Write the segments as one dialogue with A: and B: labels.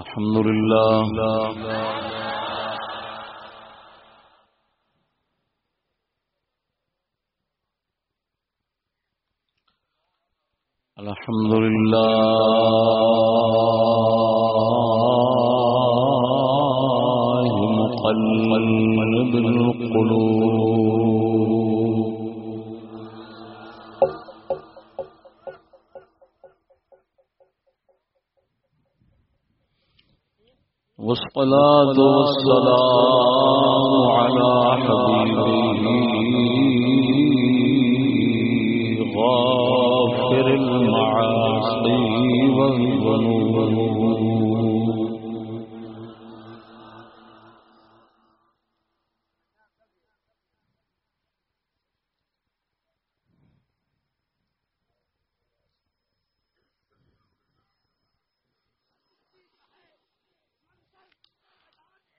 A: الحمد لله الحمد لله مقلب القلوب والصلاة والسلام على حبيبه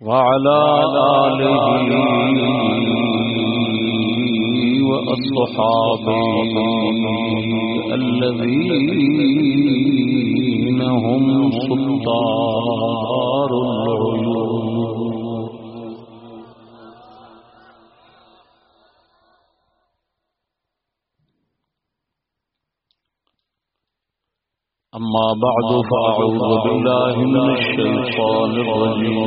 A: وعلى آله وأصحابه الذين هم سلطار العيون. أما بعد فأعوذ بالله من الشيطان الرجيم.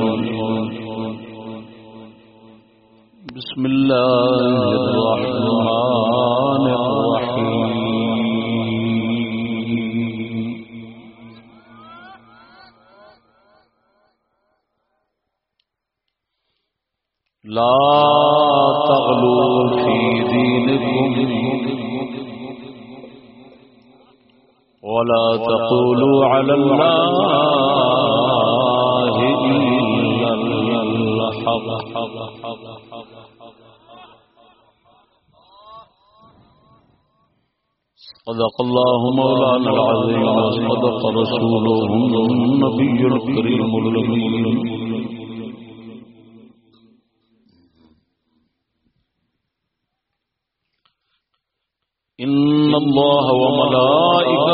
A: بسم الله الرحمن الرحيم. لا تغلوا في دينكم. ولا تقولوا على الله إلا الحق. صدق الله مولانا العظيم وصدق رسوله النبي الكريم الأمين. إن الله وملائكته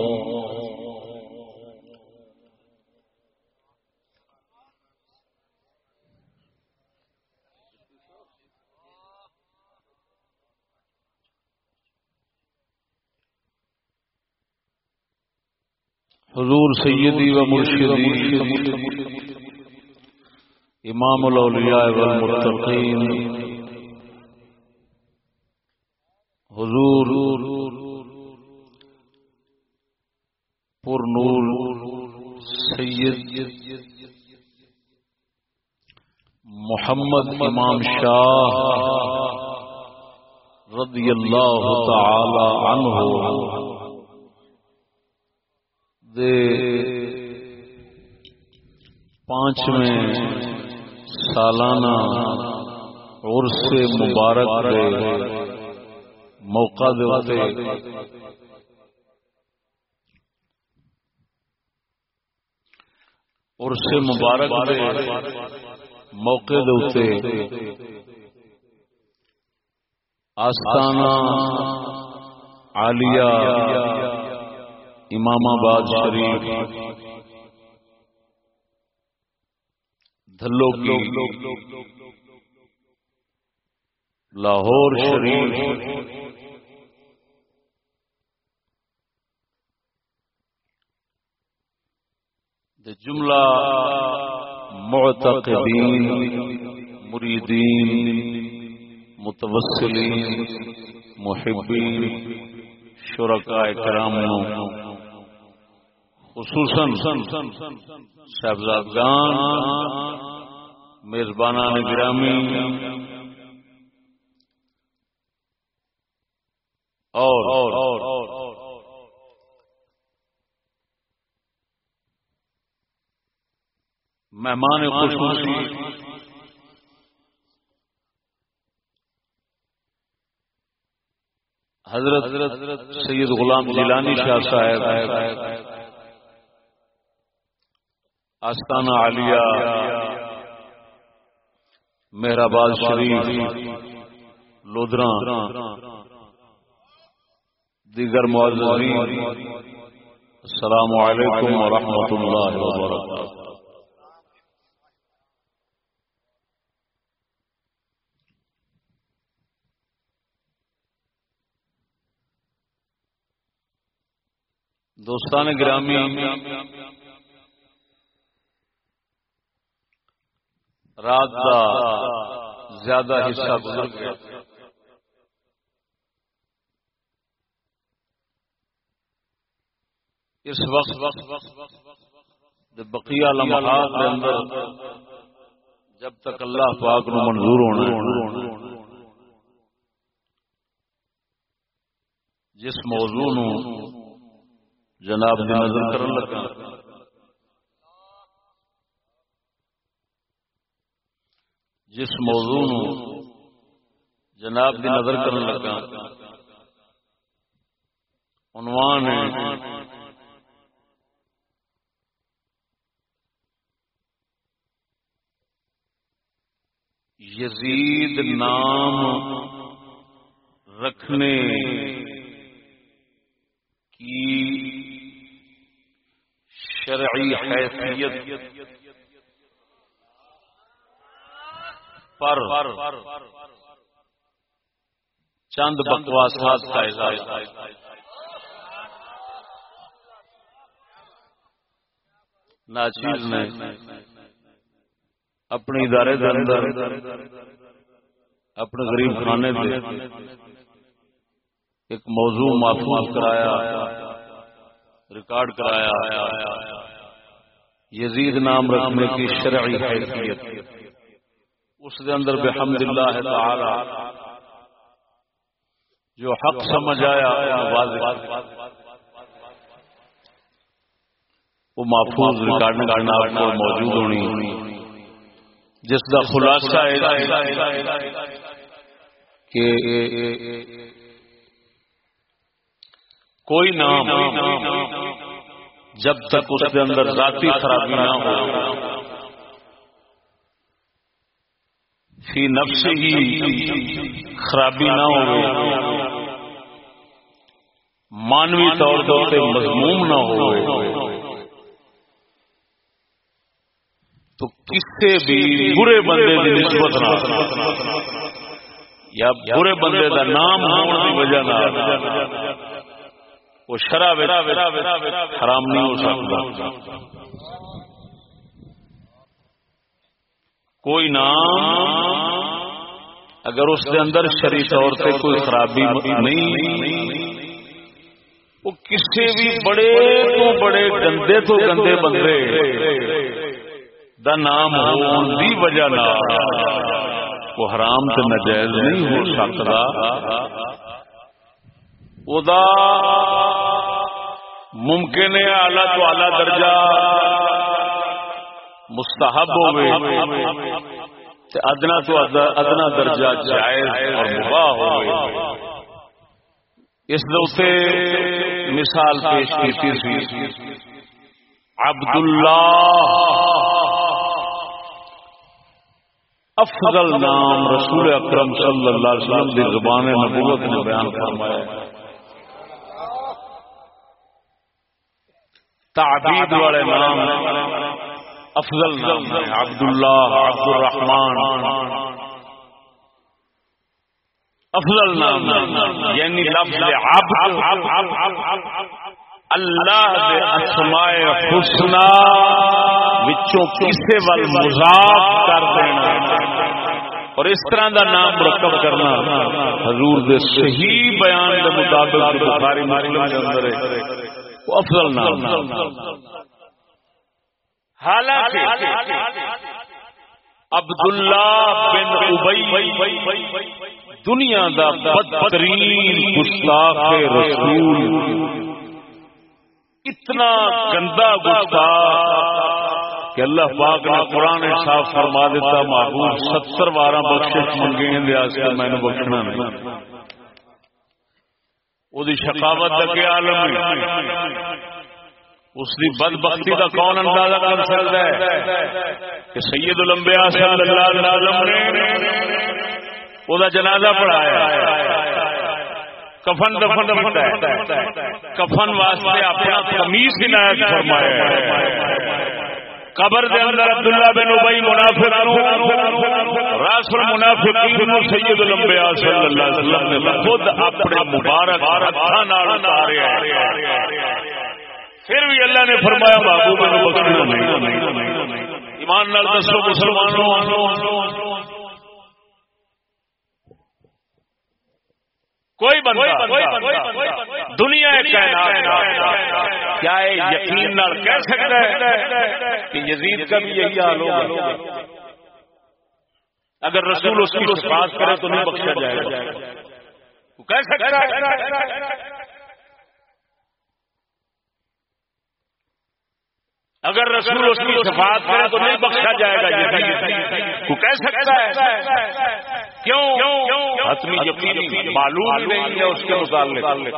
A: حضور سیدی و مرشدی امام الاولیاء والمتقین حضور پر نور سید محمد امام شاہ رضی اللہ تعالی عنہ۔ دے پانچویں سالانہ عرس مبارک دے موقع دے عرس مبارک دے موقع دے آستانہ عالیہ امام آباد شریف. دھلو کی لاہور شریف. جملہ معتقدین مریدین متوسلین محبین شرکاء کرام خصوصاً صاحبزادگان میزبانان گرامی اور مہمان خصوصی حضرت سید غلام جیلانی شاہ صاحب آستانہ عالیہ مہرآباد شریف لودرا دیگر معذرین السلام علیکم ورحمۃ اللہ وبرکاتہ۔ دوستان گرامی رات کا زیادہ حصہ گزر گیا۔ اس وقت بقیہ لمحات کے اندر جب تک اللہ پاک نو منظور ہونا جس موضوع نو جناب نظر کرن لگا۔ جس موضوع نو جناب دی نظر کرن لگا، عنوان ہے، یزید نام رکھنے کی شرعی حیثیت پر چند بکواسات کا اظہار ناچیز نے اپنے ادارے کے اندر اپنے غریب خانے میں ایک موضوع محفوظ کرایا ریکارڈ کرایا۔ یزید نام رکھنے کی شرعی حیثیت۔ اس کے اندر بحمد اللہ تعالی، جو حق سمجھ آیا وہ محفوظ ریکارڈ کرنا کو موجود ہونی۔ جس کا خلاصہ کہ کوئی نام جب تک اس کے اندر ذاتی خرابی نہ ہو فی نفس ہی خرابی نہ ہو مانوی طور پر مضموم نہ ہو تو کس سے بھی برے بندے کی نسبت نہ یا برے بندے کا نام ہونے کی وجہ نہ وہ شراب حرام نہیں ہو سکتا۔ کوئی نام اگر اس کے اندر شری طور سے کوئی خرابی نہیں، وہ کسی بھی بڑے تو بڑے، گندے تو گندے بندے دا نام ہونے کی وجہ نہ وہ حرام تو نجائز نہیں ہو سکتا۔ ممکن ہے آلہ تو آلہ درجہ۔ مستحب ادنا تو ادنا درجہ جائز اور مباح ہو اس مثال پیش کی تھی عبد اللہ افضل نام رسول اکرم صلی اللہ علیہ وسلم کی زبان نبوت نے بیان فرمایا۔ تعبید والے نام افضل نام عبد اللہ عبد الرحمان افضل نام یعنی لفظ اللہ دے اسماء حسنا وچوں کسے ول مذاق کر دینا۔ اور اس طرح دا نام مرکب کرنا۔ حضور دے صحیح بیان دے مطابق بخاری مسلم دے اندر ہے افضل نام حالانکہ عبداللہ بن ابئی دنیا دا بدترین گستاخ رسول۔ اتنا گندا گستاخ کہ اللہ پاک نے قرآن صاف فرما دیتا، محبوب ستر بارہ بخش منگے ہیں میں نے بخشنا نہیں۔ وہ شکاوت کا عالم اس کی بد بختی کا کون اندازہ کر سکتا ہے کہ سید الانبیاء صلی اللہ علیہ وسلم نے وہ جنازہ پڑھایا کفن دفن کفن واسطے اپنا قمیص عنایت فرمایا قبر دے اندر عبداللہ بن ابئی منافق راس المنافقین سید الانبیاء صلی اللہ علیہ وسلم نے خود اپنے مبارک ہاتھاں نال اتاریا پھر بھی اللہ نے فرمایا محبوب نے بخشنا نہیں ایمان نال دسو مسلمانوں۔ کوئی بندہ دنیا کیا یقین کہہ سکتا ہے کہ یزید کا بھی یہی حال ہوگا؟ اگر رسول اس کی بات کرے تو نہیں بخشا جائے گا۔ کہہ سکتا ہے۔ اگر رسول اس کی صفات کرے تو نہیں بخشا جائے گا تو کہہ سکتا ہے۔ کیوں؟ حتمی یقینی معلوم نہیں ہے اس کے متعلق۔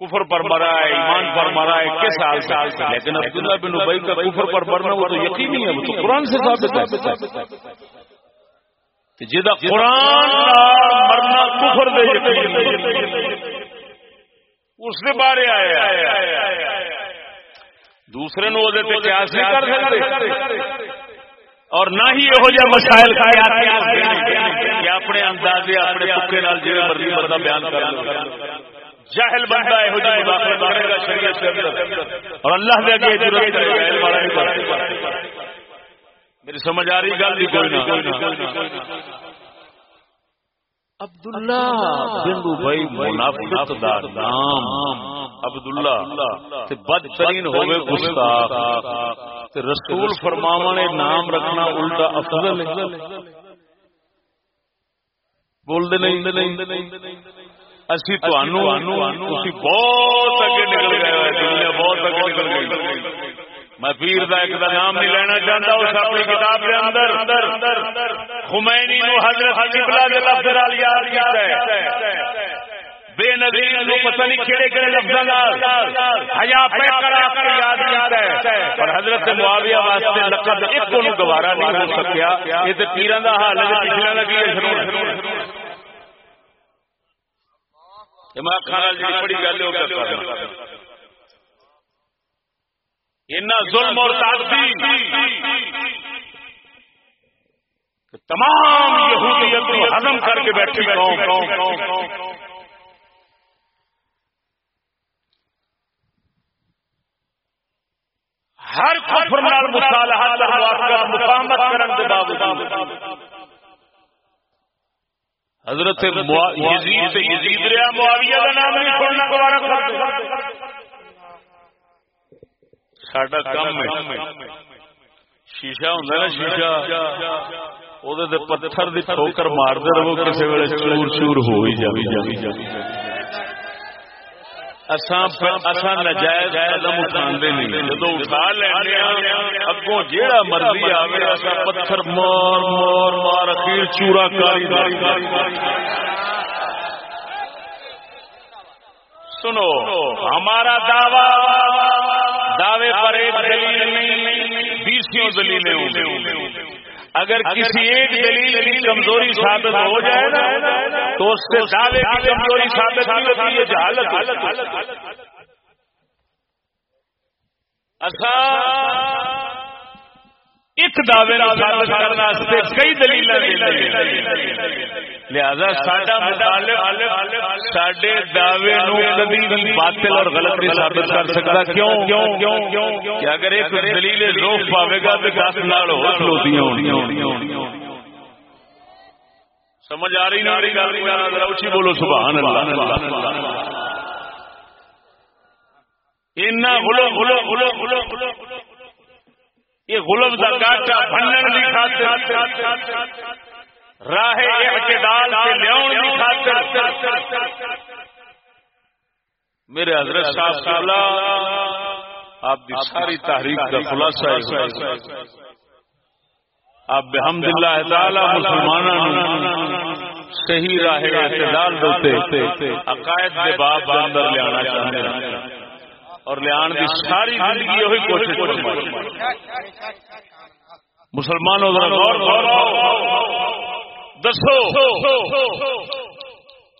A: کفر پر مرا ہے ایمان پر مرا ہے کس سال سال سے؟ لیکن عبداللہ بن ابئی کا کفر پر مرنا وہ تو یقینی ہے، وہ تو قرآن سے ثابت ہے۔ جدا قرآن مرنا کفر دے یقین۔ اس سے بارے آئے دوسرے نو قیاس نہیں کر سکتے۔ اور نہ ہی یہ مسائل کہ اپنے اندازے، اپنے پکے نال جی مرضی بندہ بیان کر جاہل بندہ یہ مداخلت کرے گا شریعت کے اندر۔ اور اللہ دے اگے ضرورت کرے گا میری سمجھ آ رہی گل؟ کوئی نہ۔ عبداللہ بن ابئی منافق دا نام، عبداللہ، تے بدترین ہوے گستاخ، تے رسول فرماوا نے نام رکھنا الٹا افضل ہے۔ بول دے نہیں، اسی تانوں تسی بہت اگے نکل گئے دنیا بہت اگے نکل گئی۔ میں پیر دا ایک دا نام نہیں لینا چاہتا، اس اپنی کتاب کے اندر۔ خمینی نو حضرت قبلہ دے لفظ نال یاد کیتا ہے۔ بے نظیر نو پتہ نہیں کیڑے کیڑے لفظاں نال۔ حیا پہ کرا کر یاد کیتا ہے۔ اور حضرت معاویہ واسطے لقب ایک کو گوارا نہیں ہو سکیا۔ یہ تے پیراں دا حال ہے پچھلا لگی ہے شروع یہ میں کھانا جی بڑی گل ہو کر ظلم اور تمام یہودیت کو ہزم کر کے بیٹھی ہر کفر نال مصالحہ مفاہمت کرن کے باوجود حضرت یزید یزید رہا، معاویہ کا نام نہیں چھوڑنا گوارا کرتے ساڈا کم ہے ہوں نا شیشا پتھر دی ٹھوکر رہو چور چور ہو ہی قدم اٹھا نہیں اگوں جیڑا مرضی اصا پتھر مار مار مار اخیر چورا کاری سنو ہمارا دعوی دعوے پر ایک دلیل نہیں بیسوں دلیلیں ہوں اگر کسی ایک دلیل کی کمزوری ثابت ہو جائے نا تو اس سے دعوے کی کمزوری ثابت نہیں ہوتی ہے۔ جہالت اچھا ایک دعوے ثابت کرنے کئی دلیل لہذا دعوے کبھی باطل اور غلط نہیں ثابت کر سکتا کیوں کہ اگر ایک دلیل پاوے گا تو دس نال ہو سمجھ آ رہی گل اچھی بولو سبحان اللہ غلو غلو غلو غلو غلو یہ غلب کا کاٹا بننے کی خاطر، راہ اعتدال سے لیاؤن کی خاطر۔ میرے حضرت صاحب سالا آپ کی ساری تحریک کا خلاصہ آپ بحمد اللہ تعالی مسلمانوں صحیح راہ اعتدال دیتے عقائد کے باب اندر لے آنا چاہتے ہیں۔ اور لے آن کی ساری زندگی وہی کوشش فرمائی مسلمانوں ذرا غور دسو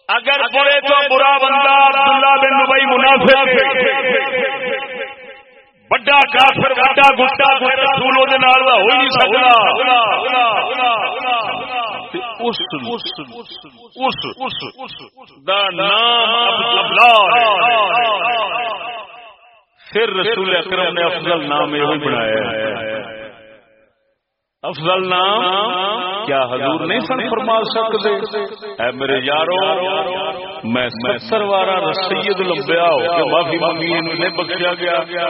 A: اگر برے تو برا بندہ عبداللہ بن دبئی منافع بڑا کافر بڑا گٹا رسول دے نال دا ہو نہیں سکتا پھر رسول اکرم نے افضل نام یہ بنایا افضل نام کیا حضور نہیں سن فرما سکتے اے میرے یارو میں ستر وارا سید لمبیا ہو کے معافی منگی نے بخشیا گیا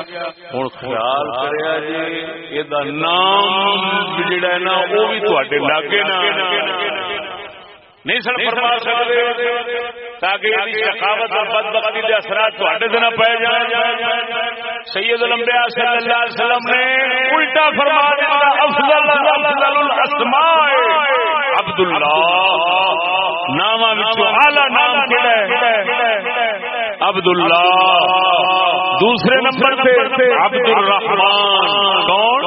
A: ہوں خیال کریا جی یہ نام جڑا ہے نا وہ بھی تھوڑے لاگے نا نہیں سن فرما سکتے تاکہ شکاوت اور بد بختی کے اثرات تھوڑے دن پی جان۔ سید لمبیا صلی اللہ علیہ وسلم نے الٹا فرما دیا، افضل افضل الاسماء عبد اللہ نام اعلی نام کہڑا ہے؟ عبد اللہ دوسرے نمبر پہ عبد الرحمان کون؟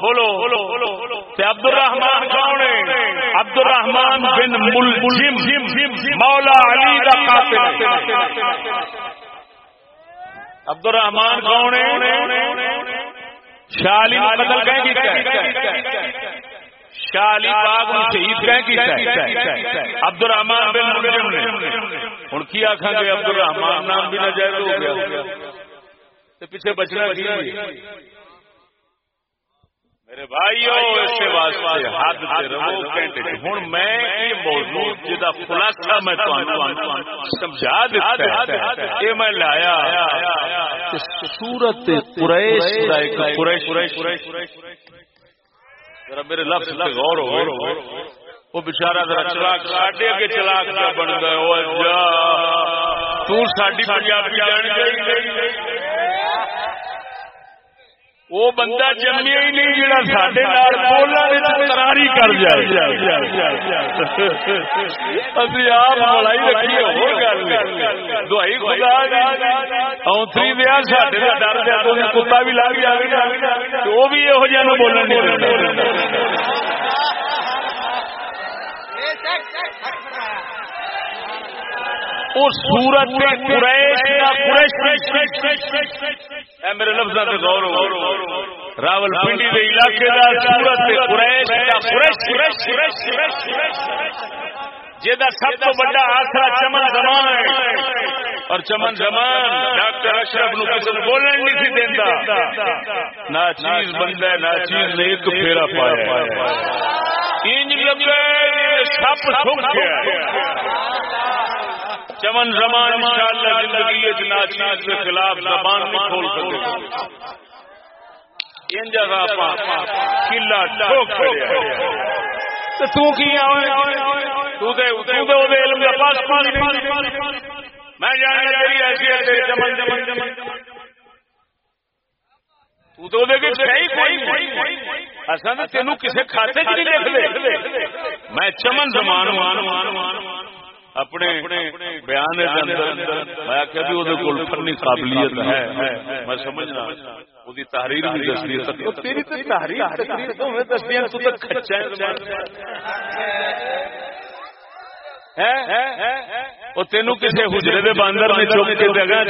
A: بولو۔ عبد الرحمان کون ہے؟ عبد الرحمان بن ملزم مولا علی کا قاتل عبد الرحمان کون ہے؟ شالی قتل کہیں کی شالی باغ شہید کہیں کی عبد الرحمان بن ملزم نے۔ ہوں کی آخا گے؟ عبد الرحمان نام بھی نہ جائز ہو گیا۔ پیچھے بچنا کی میرے بھائیو اس کے واسطے حد سے رہو کہتے ہوں میں یہ موضوع جدا خلاصہ میں سمجھا دیتا یہ میں لایا سورت قریش قریش قریش ذرا میرے لفظ لفظ غور ہو وہ ذرا چلاک ساڈے اگے چلاک بن گئے تو ساڈی پنجابی جان گئی وہ بندہ جمیا ہی نہیں جڑا سڈے بولنے کراری کر جائے۔ ابھی آپ لڑائی رکھیے ہو دوائی خدا اوتری دیا سڈے کا ڈر دیا تو کتا بھی لگ جائے وہ بھی یہو جہاں بولن نہیں سورت میرے لفظ سے غور راول پنڈی کے علاقے جا سب تو بڑا آسرا چمن زمان ہے۔ اور چمن زمان ڈاکٹر اشرف نو کسی بولنے نہیں سی دینا نہ چیز بندہ نہ چیز نے ایک پھیرا پایا انج لگے سپ سکھ گیا چمن زمان انشاءاللہ زندگی ناچیز کے خلاف زبان نہیں کھول سکے ان جگہ کلا ٹھوک تو کی تو دے تو دے علم کا پاس پاس نہیں۔ میں جانا تیری حیثیت چمن چمن چمن تینوں کسی کھاتے چ نہیں لکھ میں چمن زمان مان مان مان اپنے بیان فنی قابلیت ہے۔ میں سمجھنا تحریر بھی تینوں کسی حجرے کے باندر میں چوک کے جگہ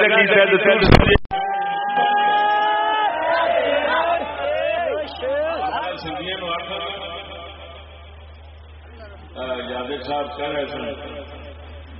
A: یادو صاحب کہہ رہے تھے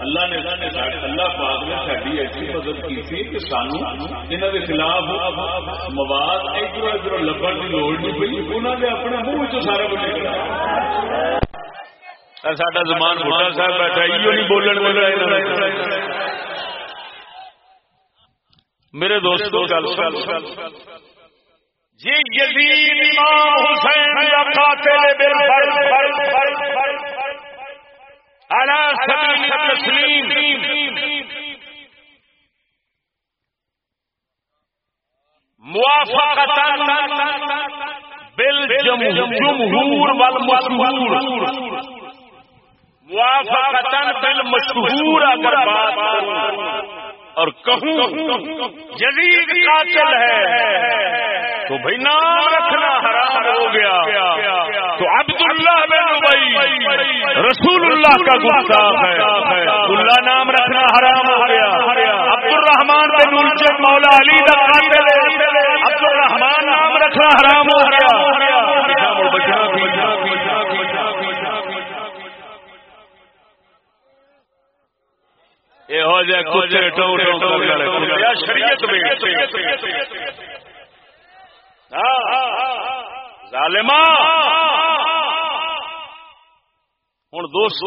A: اللہ نے اللہ پاک نے ساری ایسی مدد کی تھی کہ سانو انہوں کے خلاف مواد ادھر ادھر لبن کی لوڑ نہیں پی انہوں نے اپنے منہ چ سارا کچھ نکلا ساڈا زمان بڑا صاحب بیٹھا یہ نہیں بولن والا میرے دوست گل یزید امام حسین قاتل بالفرض موافقت بالجمهور والمشهور موافقت بالمشهور اگر بات کروں۔ اور کہوں یزید قاتل ہے۔ تو بھائی نام رکھنا حرام ہو گیا۔ تو عبداللہ بن ابئی رسول اللہ کا گستاخ ہے۔ اللہ نام رکھنا حرام ہو گیا۔ عبد الرحمان بن الجد مولا علی کا قاتل عبد الرحمان نام رکھنا حرام ہو گیا۔ یہ ہو جائے کچھ بچنا شریعت میں۔ ظالما ہوں دوست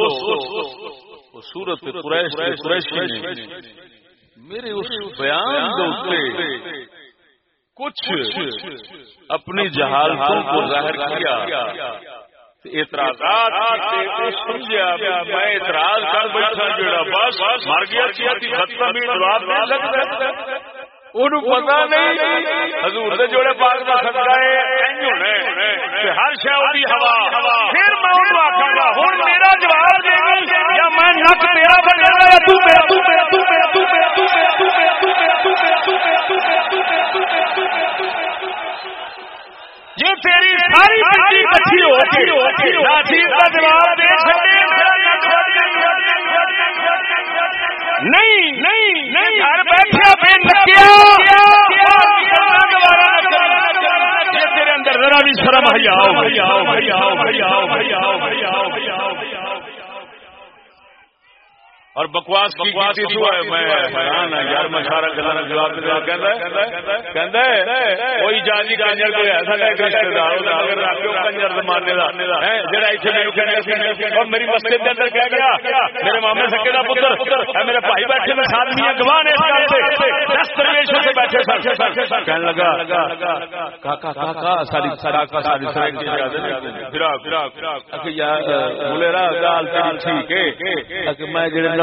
A: سورت میرے اس بیان کچھ اپنی جہازوں کو ظاہر کیا اعتراضات سمجھا میں اعتراض کر بیٹھا جڑا، بس مر گیا ختم جواب دے سکتا پتا نہیں حضور دے جوڑے پاک کا صدقہ ہے ہر ہوا پھر میں گا میرا جواب دے یا میں نک تیرا بنا گا تو میرا تو میرا تو میرا تو میرا تو میرا تو میرا تو میرا تو میرا تو میرا تو میرا تو میرا تو میرا یہ تیری ساری بچی بچی ہوتی ناچیز کا جواب دے نہیں نہیں نہیں گھر بیٹھے تیرے اندر ذرا بھی شرم آئی اور بکواس بکواس میں یار میں سارا جواب کنجر میری مسجد اندر گیا میرے مامے سکے پتر میرے بھائی بیٹھے میں کہنے لگا میں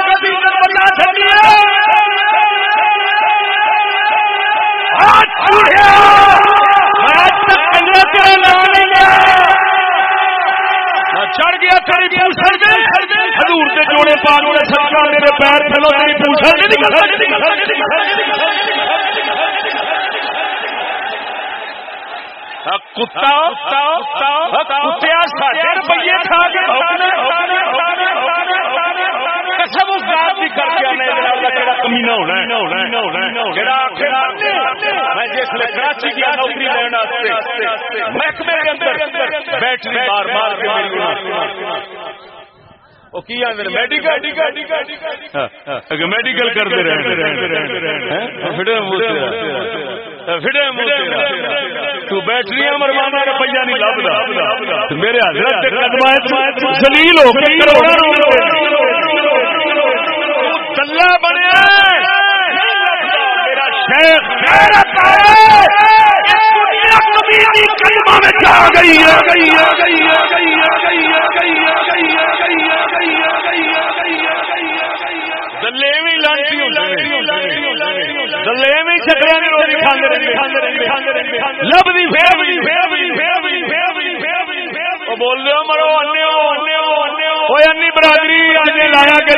A: چڑھ گیا تیری پوچھل دے حضور دے جوڑے پاک نے صدقہ میرے پیر چلو تیری پوچھل نہیں کتا کتیا ساڈے روپیے کھا کے قسم اس بات بھی کر کے آنے جڑا کمینا ہونا جڑا میں جس نے کراچی گیا نوکری لینا محکمے کے اندر بیٹری مار مار کے میری میڈیکل کرتے رہے تو بیٹری مروانا روپیہ نہیں لبدا میرے حضرت زلیل ہو کے کلا بنیا میرا شیخ کلمہ میں گئی ہے گئی ہے گئی ہے گئی ہے گئی ہے گئی ہے گئی ہے گئی ہے گئی ہے گئی ہے گئی ہے دلے بھی لانتی دلے بھی نے روٹی لب دی بھی بھی بھی بھی بھی بول رہے مرو انے انی برادری انے لایا کے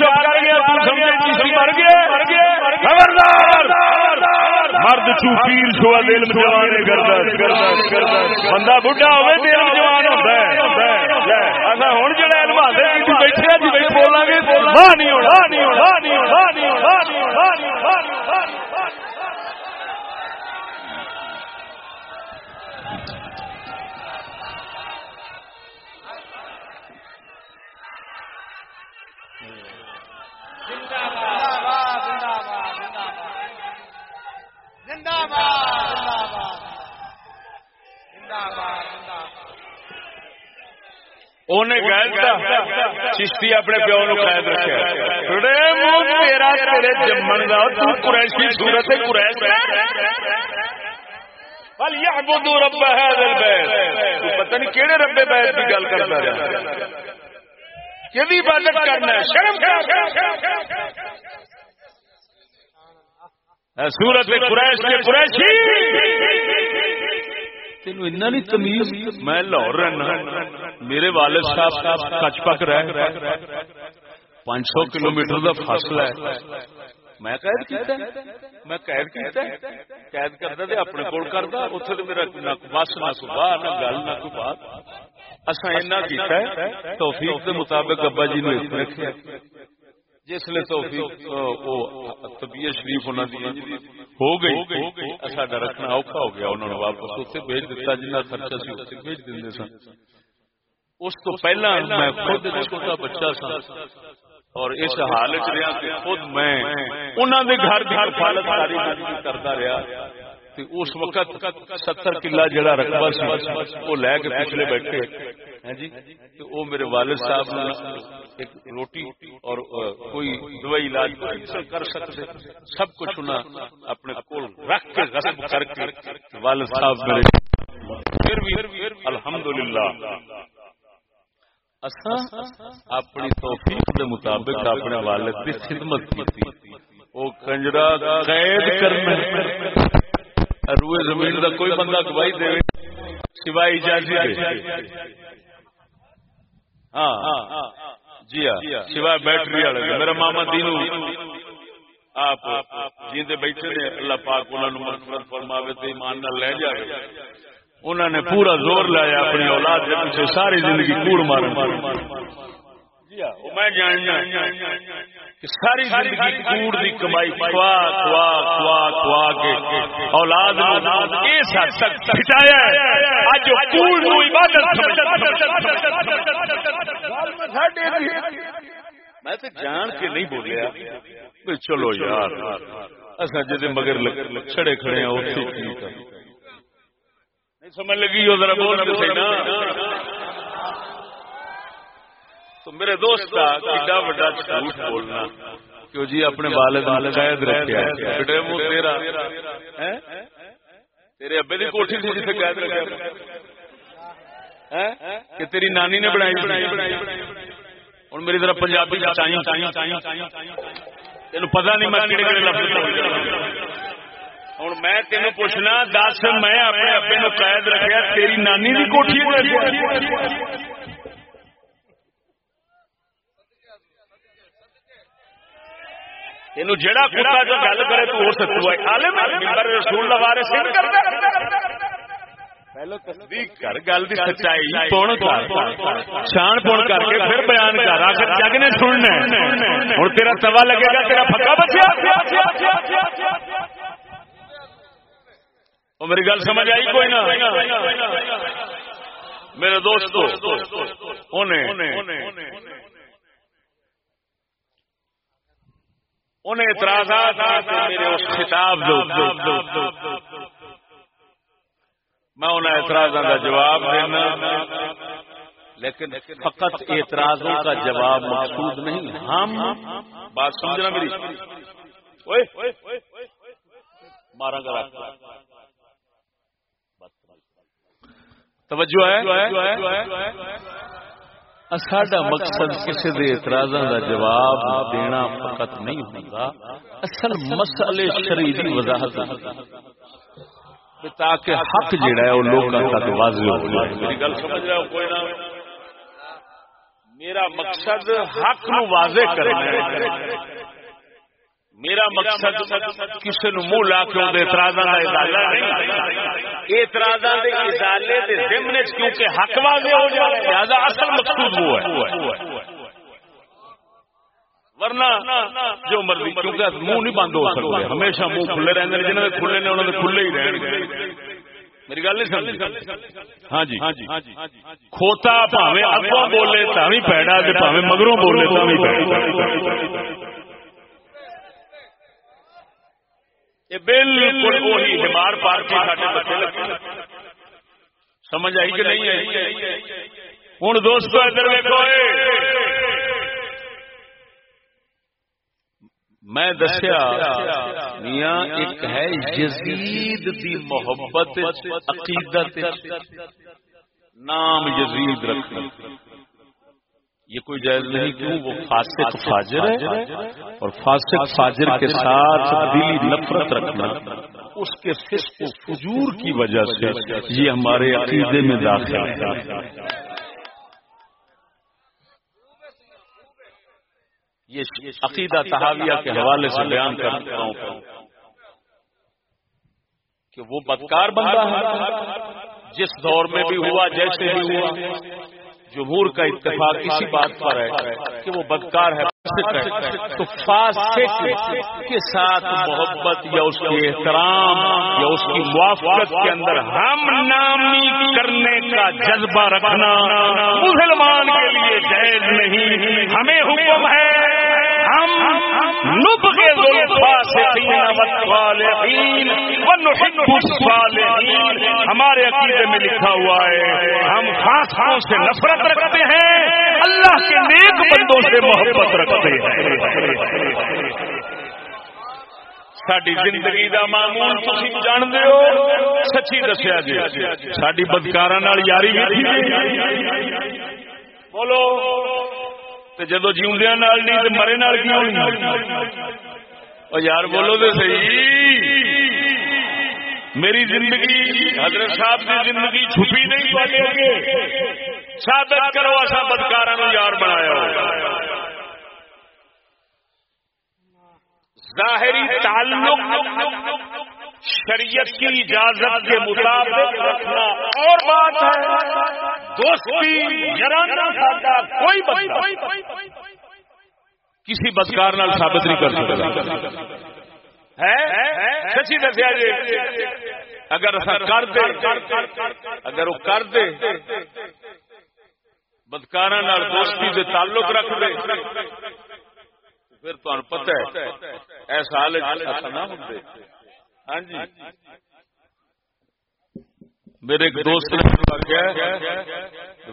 A: چپ کر گیا مر گیا۔ خبردار! مرد چو پیر سو دل جوان بندہ بڈھا ہوے دل جوان ہوندا ہے۔ اسا ہن جی، جڑا جی جی گے نہیں ہونا۔ چشتی اپنے پیو نو قید رکھا تیرا تیرے جمن تو قریشی صورت قریش رب پتہ نہیں کہڑے ربے بیت کی گل کرتا رہا عبادت کرنا شرم سورت قریش کے قریشی! تین نہیں تمیز میں لاہور رہنا میرے والد صاحب کچ پک رہے پانچ سو کلو میٹر کا فاصلہ ہے۔ میں قید کیتا میں قید کیتا قید کرتا تے اپنے کول کردا اوتھے تے میرا نہ بس نہ صبح نہ گل نہ کوئی بات۔ اساں اینا کیتا ہے توفیق دے مطابق ابا جی نے رکھیا جس لیے توفیق او طبیعت شریف ہونا دی ہو گئی ساڈا رکھنا اوکھا ہو گیا انہوں نے واپس اتنے بھیج دیتا جنہ خرچہ سی اتنے بھیج دیں سن۔ اس تو پہلا میں خود چھوٹا بچہ سا اور اس حالت رہا کہ خود میں انہوں نے گھر کی حفاظت کاری کرتا رہا اس وقت ستر کلا جڑا رقبہ سی، وہ لے کے پچھلے بیٹھے۔ ہیں جی؟ وہ میرے والد صاحب ایک روٹی اور کوئی دوائی علاج کر سکتے۔ سب کچھ انہیں اپنے کول رکھ کے غصب کر کے والد صاحب میرے پھر بھی اپنی توفیق کے مطابق اپنے والد کی خدمت کی وہ کنجرا قید کرنا روئے زمین کا کوئی بندہ گواہی دے سوائے اجازت ہاں جی ہاں سوائے بیٹری والے میرا ماما دینو، آپ جیندے بیٹھے نے، اللہ پاک انہوں نے مغفرت فرماوے تے ایمان نال لے جائے۔ انہوں نے پورا زور لایا اپنی اولاد دے پیچھے، ساری زندگی کوڑ مارن۔ میں جاننا کہ ساری زندگی کوڑ دی کمائی کھوا کھوا کھوا کھوا کے۔ اولاد اس حد تک پھٹایا اج کوڑ نو عبادت میں تو جان کے نہیں بولیا۔ چلو یار۔ اصا جی مگر چھڑے کھڑے ہیں ہے سمجھ لگی وہ ذرا بول نا۔ تو میرے دوست کا ایڈا بڑا جھوٹ بولنا کہ جی اپنے والد قید رکھا بیٹے منہ تیرا تیرے ابے کی کوٹھی تھی جیسے قید رکھا کہ تیری نانی نے بنائی ہوں میری طرف پنجابی تین پتا نہیں میں کہڑے کہڑے لفظ ہوں میں تین پوچھنا، دس میں اپنے ابے نو قید رکھا تیری نانی کی کوٹھی۔ تین جڑا کتا جو گل کرے تو ہو سکتا ہے عالم ممبر رسول لوارے سن کرتا پہلو تصدیق کر گل دی سچائی پون کر شان پون کر کے پھر بیان کر آخر جگ نے سننا ہوں تیرا توا لگے گا تیرا پکا بچیا میری گل سمجھ آئی کوئی نہ میرے دوست انہیں اعتراضات میرے اس خطاب میں انہیں اعتراضوں کا جواب دینا، لیکن فقط اعتراضوں کا جواب مقصود نہیں۔ ہم، بات سمجھنا میری۔ مارا گا توجہ ہے؟ ساڈا مقصد کسی دے اعتراضاں دا جواب دینا فقط نہیں ہوتا اصل مسئلے شریعی وضاحت تاکہ حق جڑا ہے وہ لوگوں تک واضح ہو جائے۔ میری گل سمجھ رہا ہو کوئی نہ؟ میرا مقصد حق نو واضح کرنا ہے۔ میرا مقصد کسی نو منہ لا کے اعتراض کا ازالہ نہیں۔ اعتراض کے ازالے کے ضمن کیونکہ حق واضح ہو جائے لہذا اصل مقصود وہ ہے۔ ورنہ جو مرضی کیونکہ منہ نہیں بند ہو سکتے ہمیشہ منہ کھلے جنہوں نے کھلے نے انہوں نے کھلے ہی رہن گے۔ میری گل نہیں سمجھ ہاں جی۔ کھوتا پاوے اگوں بولے تھی پیڑا پاوے مگروں بولے تھی پیڑا۔ بالکل وہی ہمار پارٹی سارے بچے لگے۔ سمجھ آئی کہ نہیں آئی؟ ہوں دوستو ادھر ویکو میں دسیا، میاں، ایک ہے یزید دی محبت، عقیدت۔ نام یزید رکھنا۔ یہ کوئی جائز نہیں کیوں؟ وہ فاسق فاجر ہے اور فاسق فاجر کے ساتھ دلی نفرت رکھنا اس کے فسق و فجور کی وجہ سے یہ ہمارے عقیدے میں داخل ہے۔ یہ عقیدہ تحاویہ کے حوالے سے بیان کرتا ہوں کہ وہ بدکار بندہ ہے۔ جس دور میں بھی ہوا جیسے بھی ہوا جمہور کا اتفاق اسی بات پر ہے کہ وہ بدکار ہے تو فاسق کے ساتھ محبت یا اس کے احترام یا اس کی موافقت کے اندر ہم نامی کرنے کا جذبہ رکھنا مسلمان کے لیے جائز نہیں۔ ہمیں حکم ہے ہمارے عقیدے میں لکھا ہوا ہے، ہم خاص سے نفرت رکھتے ہیں، اللہ کے نیک بندوں سے محبت رکھتے ہیں۔ ساری زندگی کا معمول تھی جانتے ہو، سچی دسیا جی۔ ساری بدکار یاری بھی بولو۔ جدو جیوندیا نہیں مرے نال کی یار بولو تو صحیح۔ میری زندگی، حضرت صاحب کی زندگی چھپی نہیں پڑے ثابت کرو ایسا بدکار یار بنایا ظاہری تعلق شریعت کی اجازت کے مطابق رکھنا اور بات ہے، دوستی کوئی کسی بدکار ثابت نہیں کر سکتا۔ سچی دسیا جی۔ اگر کر دے، اگر وہ کر دے بدکار دوستی سے تعلق رکھ دے، پھر تمہیں پتہ ہے ایسا نہ ہوتے ہاں جی۔ میرے ایک دوست نے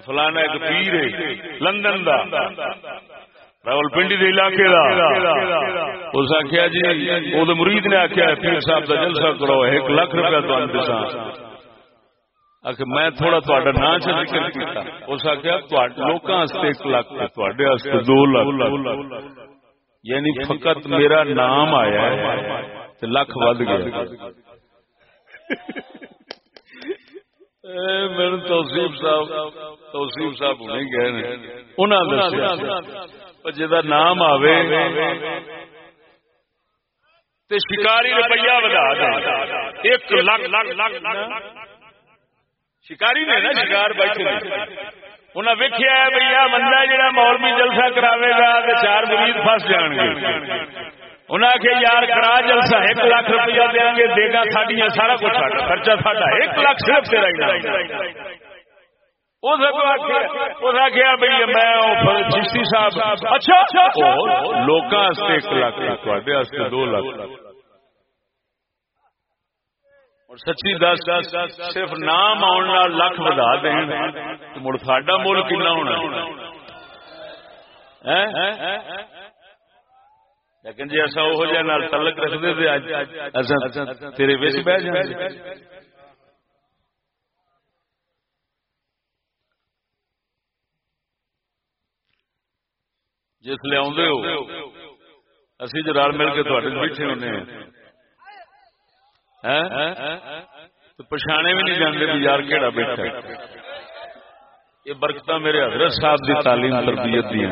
A: فلانا ایک پیر ہے، لندن دا۔ راول پنڈی دے علاقے دا۔ اس آخیا جی وہ مرید نے آخیا پیر صاحب کا جلسہ کرو ایک لاکھ روپیہ تو دسا آخر میں تھوڑا تا نام چ ذکر کیا اس آخیا لوگوں ایک لاکھ دو لاکھ۔ یعنی فقط میرا نام آیا ہے۔ لکھ ود گیا۔ میرے توصیف صاحب توصیف صاحب نہیں گئے انہوں جا نام آوے، تے شکاری روپیہ بدا دے۔ ایک لاکھ لاکھ لاکھ شکاری نے نا شکار بیٹھے انہیں ویکیا بھیا بندہ جہاں مولوی جلسہ کراوے گا چار مرید فس جان گے انہیں آخیا یار کرا جلسہ ایک لاکھ روپیہ دیا گے، دے گا ساڈیا سارا کچھ خرچہ ساڈا، ایک لاکھ صرف تیرا اچھا, دو لاکھ۔ سچی دس دس صرف نام آن لکھ ودا دیں مڑ ساڈا مل کنا ہونا لیکن جی ایسا وہ جہ تلک رکھتے تھے تیرے بچ بہ جائے جس لے آدھے ہو، اسی جو رل مل کے تھوڑے بیٹھے ہونے تو پچھانے بھی نہیں جانتے بھی یار کہڑا بیٹھا یہ برکت میرے حضرت صاحب کی تعلیم تربیت دی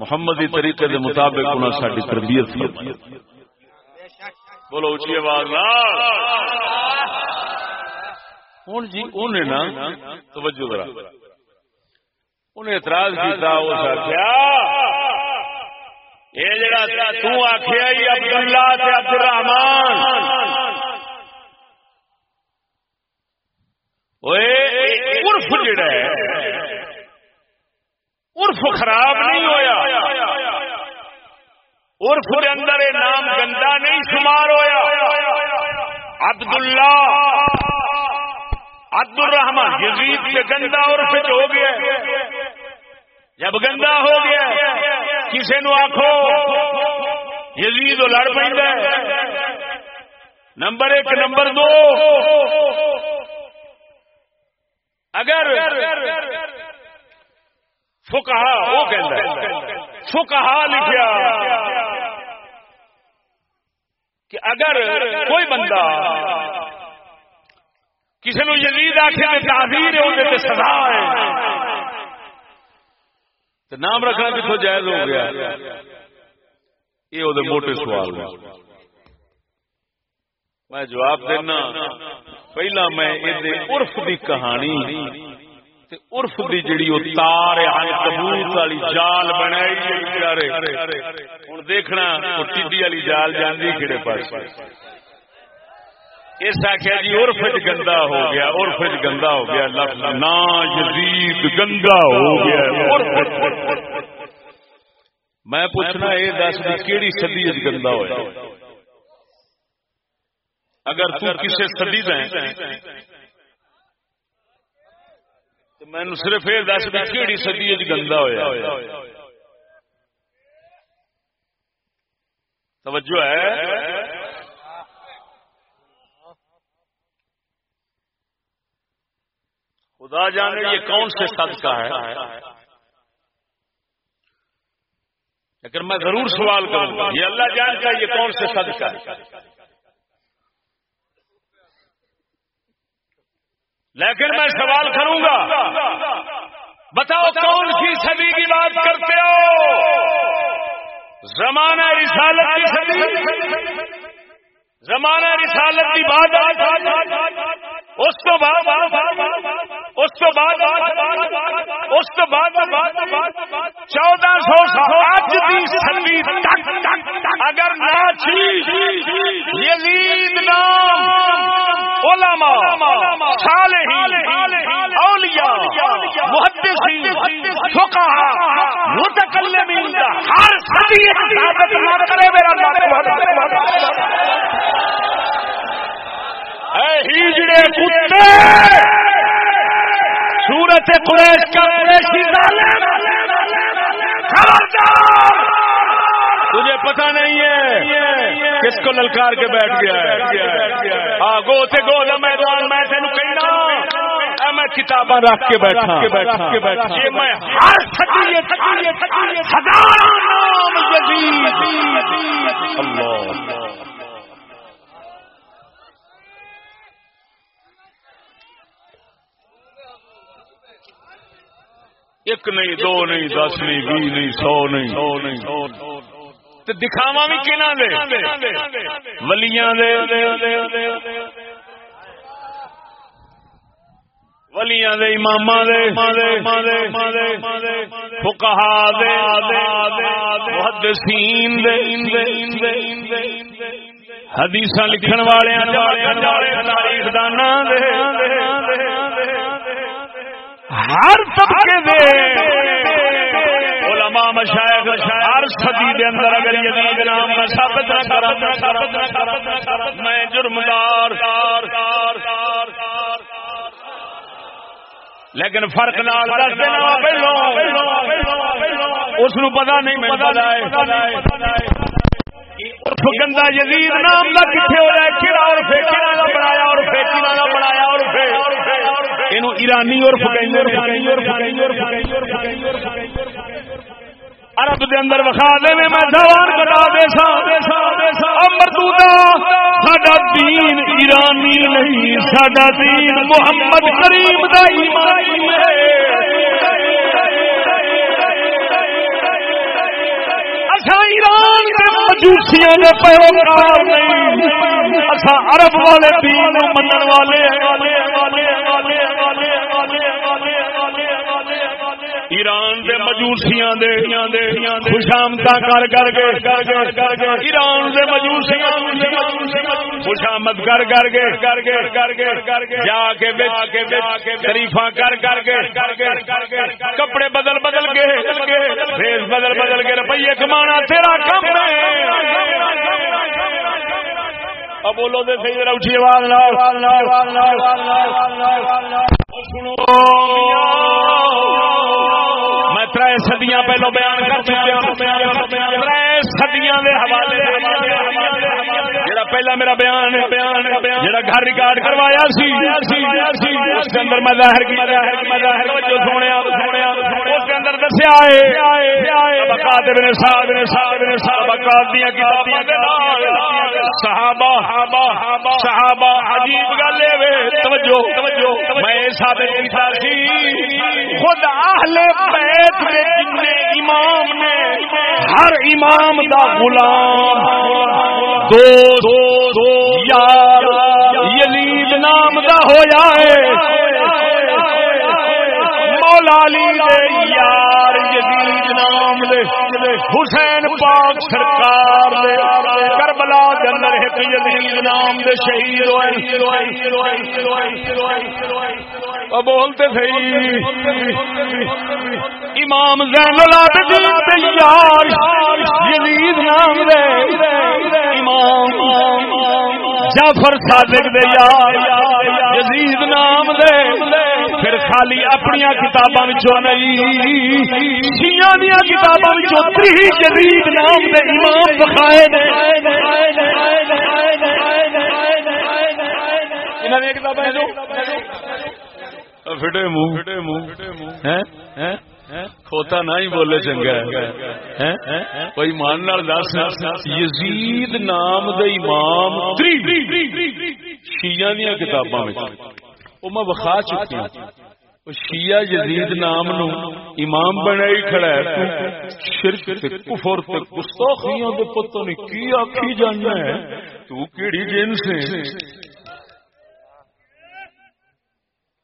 A: محمدی طریقے دے مطابق انہاں ساری تربیت فرمائی۔ بولو اچھی آواز ہوں جی انہیں نا توجہ ذرا۔ انہیں اعتراض کیا اس آخیا یہ جڑا تو آخیا عبد اللہ عبد الرحمان عرف جڑا ہے عرف خراب نہیں ہویا. عرف کے اندر یہ نام گندا نہیں شمار ہویا. عبد اللہ عبد الرحمان یزید سے گندا عرف ہو گیا. جب گندا ہو گیا کسی نو آخو یزید لڑ پہ نمبر ایک، نمبر دو، اگر فکہ وہ فکہ لکھیا۔ کہ اگر کوئی بندہ کسی نو یزید آخر تعبیر ہے سزا ہے۔ تو نام رکھنا کتوں جائز ہو گیا۔ یہ وہ موٹے سوال میں جواب دینا پہلا میں عرف کی کہانی ارف کی جڑی وہ تار ہاں، کبوت والی جال بنائی ہوں دیکھنا وہ ٹھڈی والی جال جاندی کہڑے پاس۔ اس آخیا جی ارف گندا ہو گیا ارف گندا ہو گیا، لفظ نا یزید گندا ہو گیا۔ میں پوچھنا یہ دس کہڑی سدی گندا ہوا اگر تو کسی سدی دیں مینو صرف یہ دس بھی کہڑی سدی گندا ہوا توجہ ہے؟ خدا جانے یہ کون سے صدقہ ہے۔ لیکن میں ضرور سوال کروں گا، یہ اللہ جانتا ہے یہ کون سے صدقہ ہے۔ لیکن میں سوال کروں گا بتاؤ کون سی صدی کی بات کرتے ہو؟ زمانہ رسالت کی صدی زمانہ رسالت کی بات اس تو بعد اس تو بعد اس تو بعد چودہ سو سات اگر نہ یزید نام علماء، صالحین، اولیاء، محدثین متکلمین ہر صدی نہ کرے، میرا اللہ اے کتے! سورت قریش کا قریشی ظالم! خبردار! تجھے پتہ نہیں ہے کس کو للکار کے بیٹھ گیا ہے۔ ہاں گو تے گو میدان، میں تین کہنا میں کتاباں رکھ کے بیٹھا۔ کے بیٹھا یہ میں ہر ہزار نام یزید اللہ۔ ایک نہیں، دو نہیں، دس نہیں، بھی نہیں، سو نہیں سو نہیں دکھاوا بھی کہنا دے ولیاں دے۔ ولیاں دے امام دے فقہا دے، محدثین دے حدیث لکھن والے تاریخ دانا دے۔ ہر طبقے دے علماء مشایخ ہر صدی دے اندر اگر یزید نام میں ثابت نہ کرا میں جرمدار لیکن فرق نال دس دینا پہلو اس نو پتہ نہیں میں پتہ ہے گندا یزید نام کا کتنے ہو رہا ہے کہڑا اور کہڑا کا بنایا اور کہڑا کا بنایا اور ایرانی اور عرب دے اندر وکھا دے میں میں زبان بتا دے سا۔ مردودا ساڈا دین ایرانی نہیں، ساڈا دین محمد کریم دا ایمان ہے۔ اساں ایران دے مجوسیاں دے پیروکار نہیں۔ اسا عرب والے دین منن والے والے والے والے والے ایران دے مجوسیاں دے خوشامتا کر کر کے۔ ایران دے مجوسیاں خوشامد کر کر کے کر کے۔ کر کے کر کے جا کے بچا کے شریفا کر کر کے۔ کپڑے بدل بدل کے۔ فیس بدل بدل کے۔ روپیے کمانا تیرا کم ہے۔ اب بولو دے صحیح ذرا روچی آواز سنو۔ تر سدیاں پہلو بیان کر چکے تر سدیاں حوالے جڑا پہلا میرا بیان جڑا گھر ریکارڈ کروایا سی، اس کے اندر میں ظاہر کی جو سونے اس کے اندر دسیا ہے صحابہ صحابہ عجیب گل ہے توجہ توجہ۔ میں ثابت کیتا سی۔ خود اہل بیت دے جتنے امام نے ہر امام دا غلام دو یار یلید نام دا ہویا ہے۔ مولا علی دے یار یزید نام دے، حسین پاک سرکار دے، کربلا دے اندر ایک یزید نام دے شہید ہوئے بولتے تھے، امام زین العابدین دے یار یزید نام دے، امام جعفر صادق دے یار یزید نام دے، پھر خالی اپنی کتاباں وچوں نہیں جی۔ شیعہ کتاباں وچوں نام دے امام بخائے نے انہاں کتاباں جی جو فٹے منہ فٹے منہ۔ ہیں؟ کھوتا نہ ہی بولے چنگا کوئی مان دس۔ یزید نام دے امام شیعہ دیا کتاباں وہ میں بخا چکی ہوں۔ شیعہ یزید نام نو امام بنائی کھڑا ہے شرک تے کفر تے گستاخیاں دے پتہ نہیں کی آکھی جانا ہے؟ تو کیڑی جنس ہے؟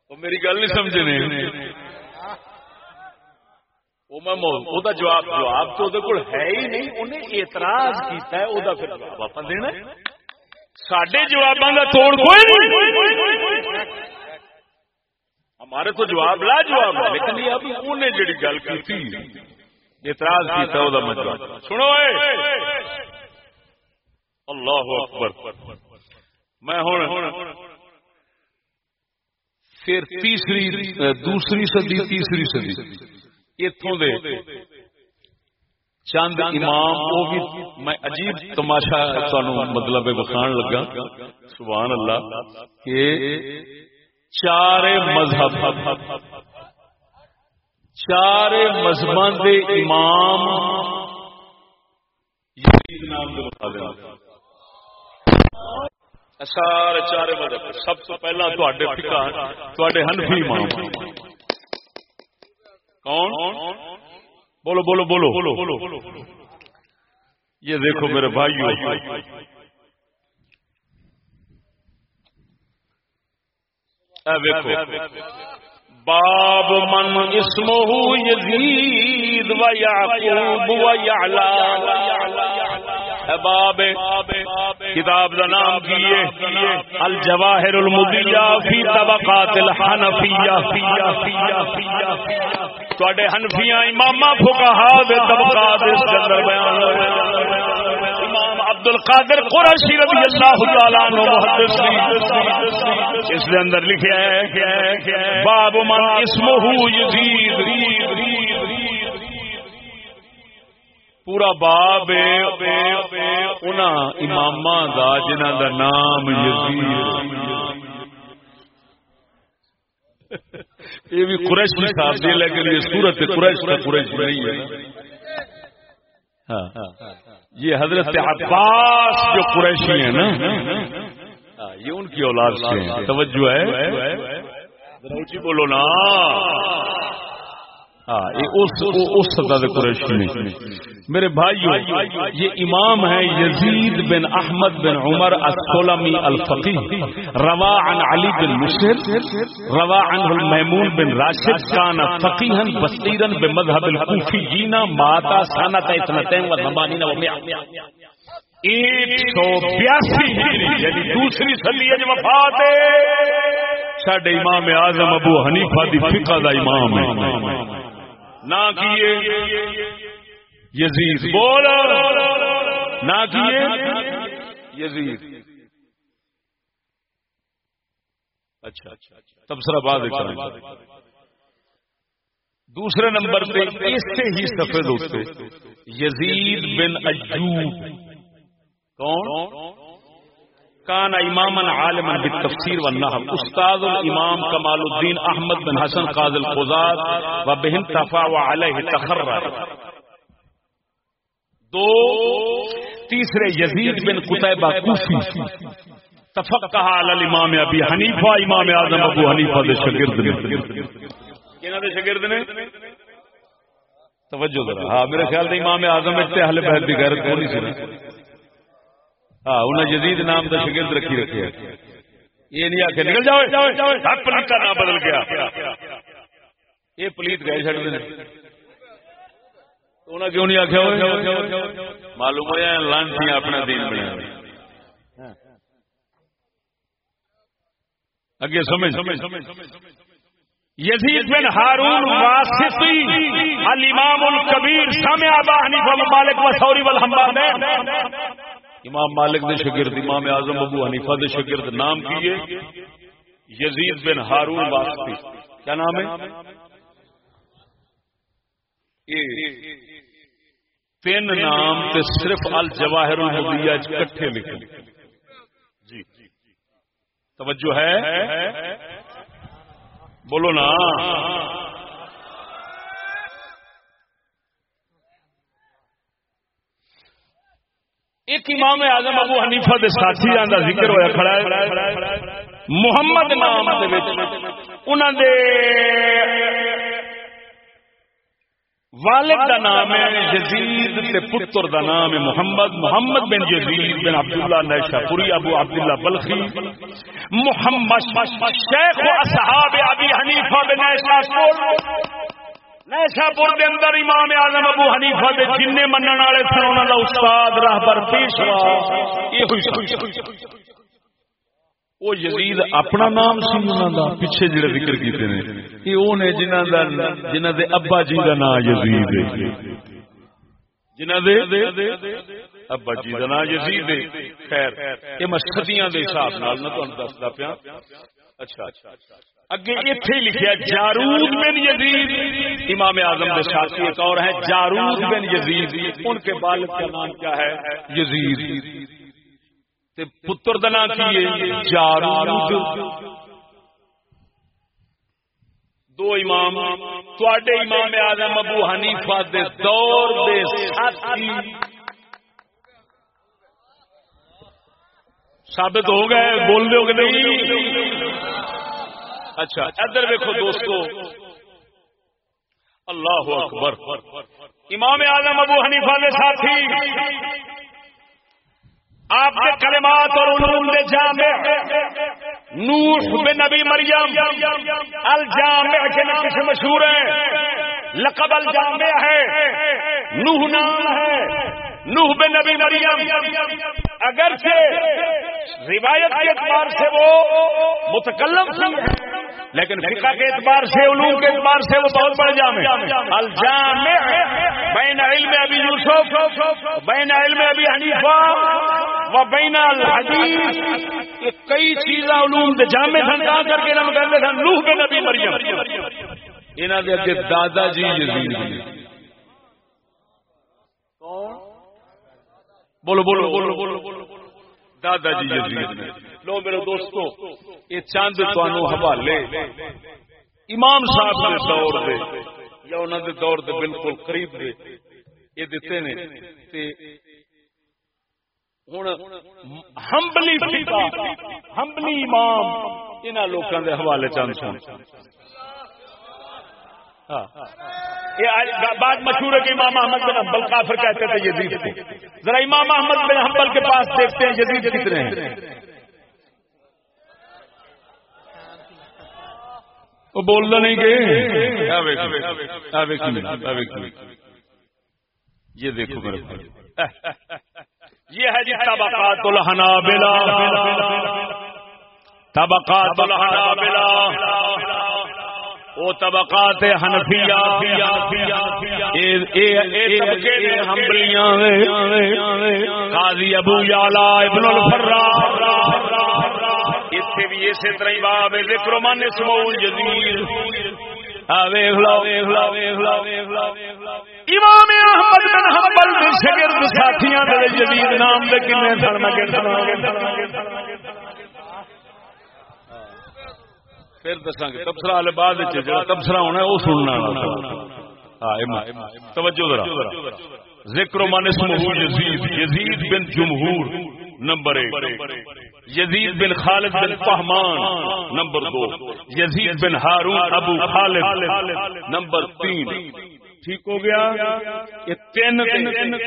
A: او میری گل نہیں سمجھنے۔ او میں او دا جواب جواب تو ہے ہی نہیں، انہیں اعتراض کیتا ہے، وہ پھر جواب اپن دینا ہے۔ سڈے جواب کا توڑ کوئی نہیں۔ ہمارے تو جواب لا جواب ہے، لیکن یہ ابھی انہیں جڑی گل کی تھی، اعتراض کیتا ہے وہ جواب سنو اللہ اکبر۔ میں ہوں پھر تیسری، دوسری صدی، تیسری صدی۔ اتوں دے چند امام، وہ بھی میں عجیب تماشا مطلب بخان لگا۔ سبحان اللہ، کہ چار مذہب۔ چار مذہب دے امام۔ سارے چار مذہب۔ سب تو پہلا تے ہنفی امام کون؟ بولو بولو بولو بولو بولو۔ یہ دیکھو میرے بھائیو۔ باب من اسمه یزید و یعقوب و یعلا۔ باب، کتاب کا نام کیے الجواہر المدیہ فی طبقات الحنفیہ۔ تواڈے حنفیاں امام فقہا دے طبقات اس کے اندر بیان ہوئے۔ عبد القادر قریشی رضی اللہ تعالی عنہ محدث نے اس دے اندر لکھیا ہے باب من اسمہ یزید۔ پورا باب انہاں اماماں دا جنہاں دا نام یزید۔ یہ بھی قریش کی صاحب دی لیکن یہ صورت قریش کا قریش نہیں ہے۔ ہاں۔ یہ حضرت عباس جو قریشی ہیں نا؟ ہاں، یہ ان کی اولاد سے توجہ ہے۔ بولو نا۔ میرے بھائی یہ امام ہے یزید بن احمد بن عمر السلمی الفقی روا عن علی بن مشر روا عن المحمول بن راشد کان فقیحا بصیرا بمذهب الکوفیین ماتا سنت اثنتین و ثمانین و مئہ ایک سو بیاسی یعنی دوسری سلیج وفات سڈے امام اعظم ابو حنیفہ دی فقہ دا امام ہے۔ نہ کیے۔ یزید بول نہ کیے۔ یزید۔ اچھا۔ اچھا تبصرہ بعد دوسرے نمبر پہ اس سے ہی سفید ہوتے۔ یزید بن ایوب۔ کون؟ کان امام عالم بالتفسیر والنحو. استاد الامام کمال الدین احمد بن حسن قاضی القضات و بہن تفا و علیہ تخرر دو، تیسرے یزید بن قطعبہ کوفی. تفقہ علی الامام ابی حنیفہ، امام اعظم ابو حنیفہ دے شاگرد نے. کنا دے شاگرد نے؟ توجہ ذرا. ہاں میرے خیال سے امام اعظم تے اہل بیت دی غیرت ہونی سی؟ ہاں انہیں جدید نام کا شگرد رکھی رکھے یہ نہیں آخر نکل جاؤ۔ پلیت کا نام بدل گیا۔ یہ پلیت گئے چڑ دیں انہیں کیوں نہیں آخیا معلوم ہوا لانچ اپنا دین بنا اگے سمجھ۔ یزید بن ہارون واسطی، الامام الکبیر سامع ابا حنیفہ مالک و ثوری والحمام امام مالک دے شگرد، امام اعظم ابو حنیفہ دے شگرد نام کیے یزید بن ہارون واسطی کیا نام ہے؟ تین نام تے صرف الجواہر الحدیہ کٹھے لکھے۔ جی۔ توجہ ہے؟ بولو نا۔ ایک امام اعظم ابو حنیفہ دے ساتھی دا ذکر ہویا کھڑا ہے۔ محمد نام دے وچ انہاں دے والد دا نام ہے یزید تے پتر دا نام ہے محمد۔ محمد بن یزید بن عبداللہ نیشا پوری ابو عبداللہ بلخی۔ محمد شیخ و اصحاب ابی حنیفہ بن نیشا نیشا پور دے اندر امام اعظم ابو حنیفہ دے جن منن والے سن، انہاں دا استاد راہبر پیشوا یہ ہوئی وہ یزید اپنا نام سی، انہاں دا پیچھے جڑے ذکر کیتے نے یہ او نے جنہاں دا، جنہاں دے ابا جی دا نام یزید ہے۔ جنہاں دے ابا جی دا نام یزید ہے۔ خیر، یہ مسدیاں دے حساب نال نہ تانوں دسدا پیا۔ اچھا اچھا۔ اگے اتنے لکھا جارود بن یزید۔ امام اعظم کے ساتھی ایک اور ہے جارود بن یزید۔ ان کے بالک کا نام کیا ہے؟ یزید۔ تے پتر کا نام کی جارود دو امام تھوڑے امام اعظم ابو حنیفہ دے دور دے ساتھی۔ ثابت ہو گئے، بول دو کہ نہیں۔ اچھا ادھر دیکھو دوستو۔ اللہ اکبر۔ امام اعظم ابو حنیفہ نے ساتھی۔ آپ کے کلمات اور علوم دے جامع۔ نوح بن نبی مریم۔ الجامع کے نام سے مشہور ہے لقب الجامع ہے۔ نوح نام ہے۔ نوح بن نبی مریم۔ اگر سے روایت کے اعتبار سے وہ متکلم لیکن فقہ کے اعتبار سے علوم کے اعتبار سے وہ بہت بڑے جامع الجامع بین علم ابی یوسف بین علم ابی حنیفہ و بین الحدیث۔ کئی چیزاں علوم دے جامع سن جا کر کے نام کرتے سن نوح بن نبی مریم۔ انہاں دے اگے دادا جی یزید بولو بولو بولو بولو بولو۔ دادا جی یزید نے لو میرے دوستو یہ چاند تانوں حوالے امام صاحب دے دور دے یا انہاں دے دور دے بالکل قریب دے یہ دتے نے تے ہن ہمبلی فقہ ہمبلی امام انہاں لوکاں دے حوالے چاند سن بات مشہور ہے کہ امام احمد بن حنبل کافر کہتے تھے یزید کو ذرا امام احمد بن حنبل کے پاس دیکھتے ہیں یزید کتنے ہیں وہ بولنا نہیں گئے۔ یہ دیکھو میرے یہ ہے جی طبقات الحنابلہ۔ طبقات الحنابلہ۔ وہ طبقات حنفیہ۔ قاضی ابو یالا ابن الفرا اتنے بھی اسی طرح باب ذکر من اسمول جزیر امام احمد بن حنبل دے شاگرد ساتھیاں دے جدید نام دے کنے سن، میں پھر دساں گے تبصرہ والے بعد وچ جڑا تبصرہ ہونا ہے، وہ سننا توجہ ذرا۔ ذکر من اسمہ یزید یزید بن جمہور۔ نمبر ایک. یزید بن خالد بن فہمان. نمبر دو. یزید بن ہارون ابو خالد. نمبر تین. ٹھیک ہو گیا؟ یہ تین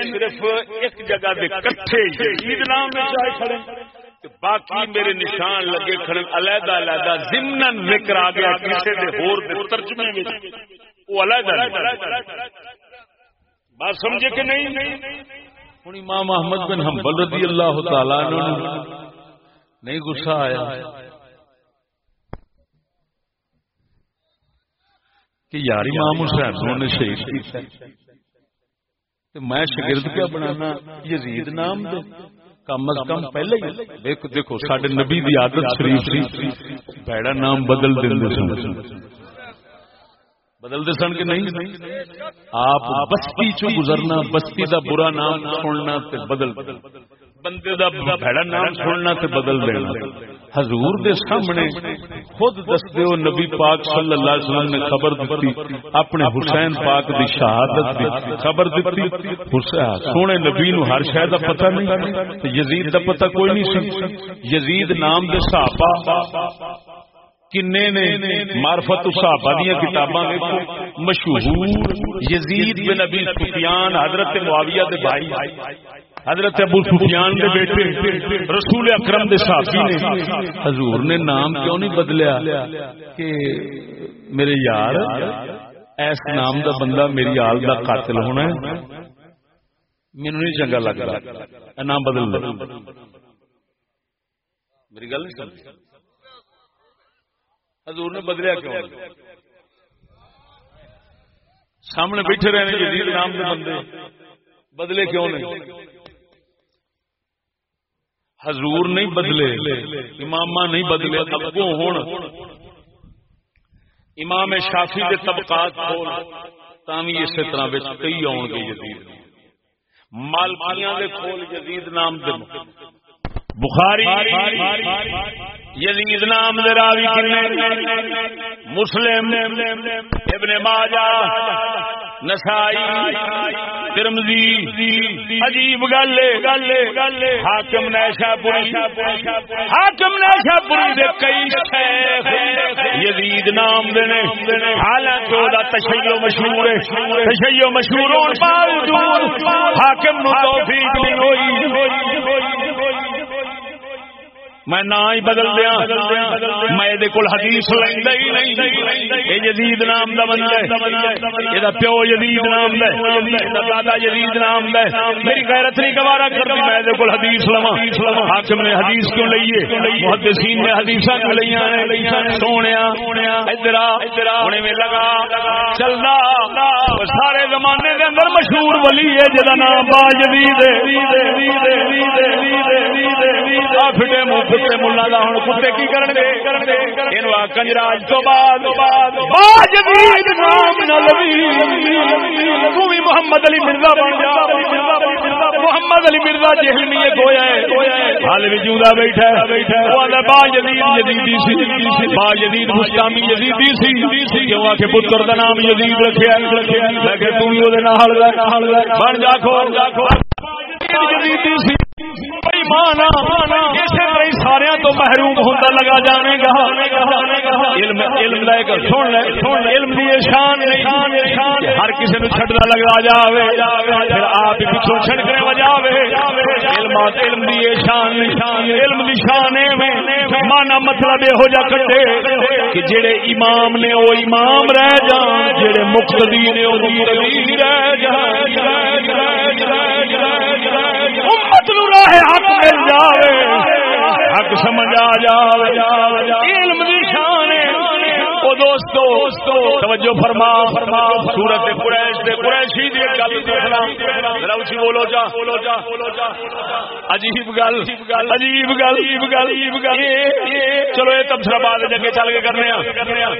A: صرف ایک جگہ دے کٹھے یزید نام میں چاہے کھڑے۔ باقی میرے نشان لگے کھڑے۔ علیحدہ علیحدہ ضمن ذکر آ گیا کسی دے ہور دے ترجمے میں وہ علیحدہ بات سمجھے کہ نہیں؟ ہوں امام احمد بن حنبل رضی اللہ تعالی نہیں غصہ آیا کہ یار امام حسین نے شہید کیا میں شگرد کیا بنانا یزید نام دے کم از کم پہلے ہی دیکھو سڈے نبی دی عادت شریف سی پیڑا نام بدل دیں سن بدل دے سن کہ نہیں؟ آپ بستی چو گزرنا، بستی دا برا نام چھوڑنا تے بدل بندے دا بھڑا نام چھوڑنا تے بدل دینا حضور دے سامنے خود دس دیو نبی پاک صلی اللہ علیہ وسلم نے خبر دیتی اپنے حسین پاک دی شہادت دی خبر دیتی سونے نبی نو ہر شے دا پتہ نہیں یزید دا پتہ کوئی نہیں سی۔ یزید نام دے صحابہ کنے نے معرفت صحابہ دیا کتاباں دیکھو مشہور یزید بن ابی سفیان، حضرت معاویہ دے بھائی، حضرت ابو سفیان دے بیٹے، رسول اکرم دے صحابی نے۔ حضور نے نام کیوں نہیں بدلیا کہ میرے یار، ایس نام دا بندہ میری آل دا قاتل ہونا ہے؟ مینو نہیں چنگا لگ رہا نام بدل دے میری گل نہیں سمجھ حضور نے بدلیا کیوں؟ سامنے بیٹھے رہنے جدید نام کے بندے۔ بدلے کیوں نہیں؟ حضور نہیں بدلے امام نہیں بدلے ابو ہون۔ امام شافی کے طبقات کھول اسی طرح کئی آن گے جدید مالکیاں دے کھول جدید نام دے۔ بخاری یزید نام دے راوی کنے؟ مسلم، ابن ماجہ، نسائی ترمزی عجیب گل حاکم نیشا پوری حاکم نیشا پوری دے کئی شیخ یزید نام دے نے۔ حالانکہ دا تشیع مشہور ہے۔ تشیع مشہور ہون باوجود حاکم نو توفیق نہیں ہوئی۔ میں نہ ہی بدل دیا. میں حدیث لینا ہی نہیں. یہ جدید نام دا بندہ یہ پیو جدید نام دا دادا جدید نام دا میری غیرت نہیں گوارا کر دی میں کول حدیث لواں. حاکم نے حدیث کیوں لئیے محدثین نے حدیثاں کیوں لئیاں نے سونیا. ادھر ہونے میں لگا. چلدا. سارے زمانے دے اندر مشہور ولی ہے جدا نام با جدید فٹے منہ کتے ملا دا ہن کتے کی کرن گے اینو کنجراج جی تو بعد باج دید نام نہ لوی تو بھی محمد علی مرزا بن جا۔ محمد علی مرزا جہلمی گویا ہے۔ حال بھی جوندا بیٹھا ہے۔ او دا با یزید، یزیدی سی۔ با یزید مستامی یزیدی سی۔ کیوں آ کے پتر دا نام یزید رکھیا میں کہ تو بھی او دے نال بن جا کھو یزیدی سی سارے تو محروم ہوتا لگا جانے گا۔ علم علم لے کر سن لے علم دی شان شان شان ہر کسی نو چھڈنا لگا جاوے۔ پھر آپ پچھوں چھڑ کے وجاوے۔ علم علم دی شان علم دی شان میں مانا مطلب یہ ہو جا کٹے کہ جڑے امام نے وہ امام رہ جان، جڑے مقتدی نے وہ مقتدی رہ جان۔ راہ حق مل جاوے। حق سمجھ آ جاوے علم دی شان او دوستو توجہ فرما۔ فرما سورت قریش دے قریشی دی گل سنا ذرا اونچی بولو جا۔ عجیب گل عجیب گل عجیب گل۔ عجیب گل چلو یہ تبصرہ بعد جگہ چل کے کرنے ہیں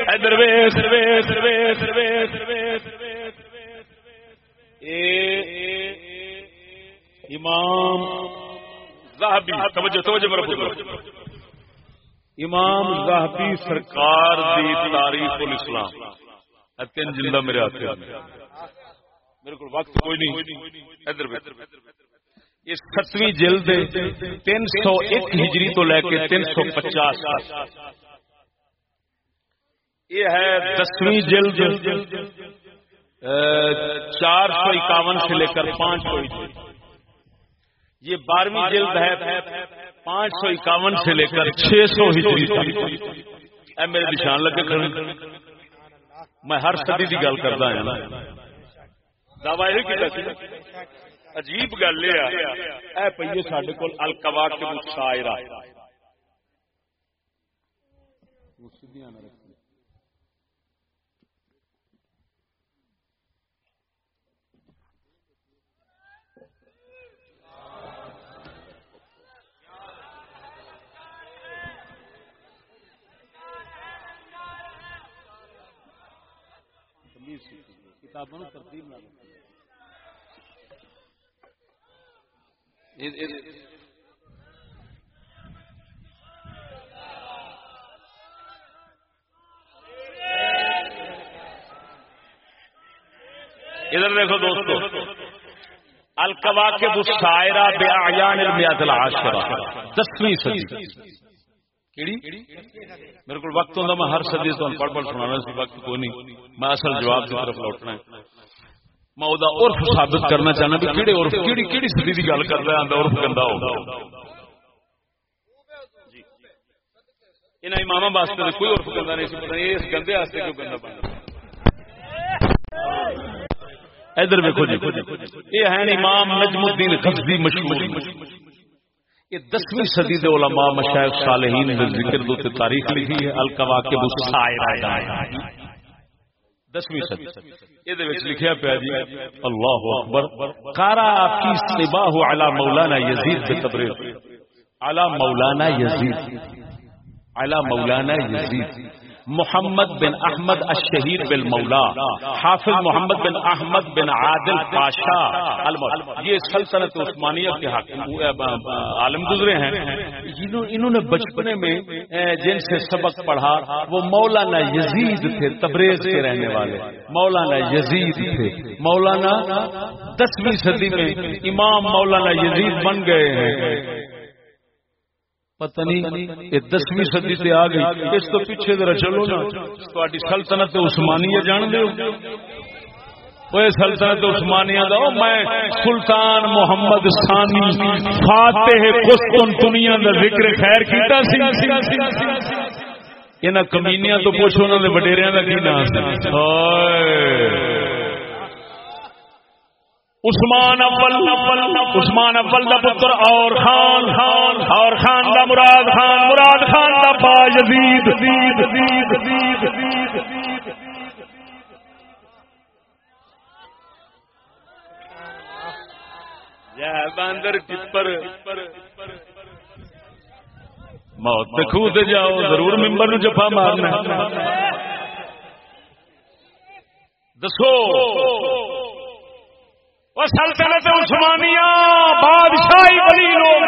A: ادھر ویس ویس ویس ویس ویس۔ امام زاہبی توجہ توجہ میرا امام زاہبی سرکار دی تاریخ الاسلام. تین جلدہ میرے ہاتھ میرے کو وقت کوئی نہیں. ادھر یہ ستویں جلد تین سو ایک ہجری تو لے کے تین سو پچاس یہ ہے دسویں جلد. چار سو اکاون سے لے کر پانچ سو یہ بارہویں جلد ہے پانچ سو اکاون سے لے کر چھ سو ہجری اے میرے نشان لگے کرنے میں ہر صدی کی گل کرتا ہوں دعوی یہ عجیب گل یہ اے پیے سڈے کو الکوا کے شاعر کتابوں ترتیب نہ ادھر دیکھو دوستو الکوا کے بسائرہ بے آیان المیات العاشرہ دسویں صدی۔ میرے کو وقت ہوتا میں ہر سدی تو پڑھ پڑھ سنا سی وقت کوئی نہیں۔ میں اصل جواب کی طرف لوٹنا ہے۔ میں وہ عرف ثابت کرنا چاہنا بھی کہڑے عرف کہڑی سدی کی گل کر رہا ہے عرف گندا ہوگا انہیں امام واسطے کوئی عرف گندا نہیں سی اس گندے واسطے کیوں گندا ادھر دیکھو جی۔ یہ ہے امام نجم الدین غزی مشہور۔ یہ دسویں صدی دے علماء مشائخ صالحین نے ذکر دو تے تاریخ لکھی ہے الکواکب السائرہ دسویں صدی۔ یہ دے وچ لکھیا پیا جی اللہ اکبر۔ قارا کی صباح علی مولانا یزید بن تبریز علی مولانا یزید۔ علی مولانا یزید۔ محمد بن احمد الشہیر بن مولا حافظ محمد بن احمد بن عادل پاشا یہ سلطنت عثمانیہ کے عالم گزرے ہیں۔ انہوں نے بچپنے میں جن سے سبق پڑھا، وہ مولانا یزید تھے، تبریز کے رہنے والے۔ مولانا یزید تھے۔ مولانا دسویں صدی میں امام مولانا یزید بن گئے ہیں۔ پتہ نہیں یہ دسویں صدی آ گئی۔ اس تو پیچھے ذرا چلو نا۔ سلطنت عثمانیہ جان سلطنت عثمانیہ دا۔ میں سلطان محمد ثانی فاتح قسطنطنیہ دا ذکر خیر کیتا سی۔ انہاں کمینیاں تو پوچھو انہاں دے وڈیریاں دا کی نام سی؟ ہائے۔ عثمان اول عثمان اول دا پتر اور خان خان اور خان دا مراد خان مراد خان دا با یزید۔ زید زید زید زید یا باندر ٹپر موت خود جاؤ ضرور ممبر نو جفا مارنا۔ دسو۔ سلطنت عثمانیہ، بادشاہی بلی لوگ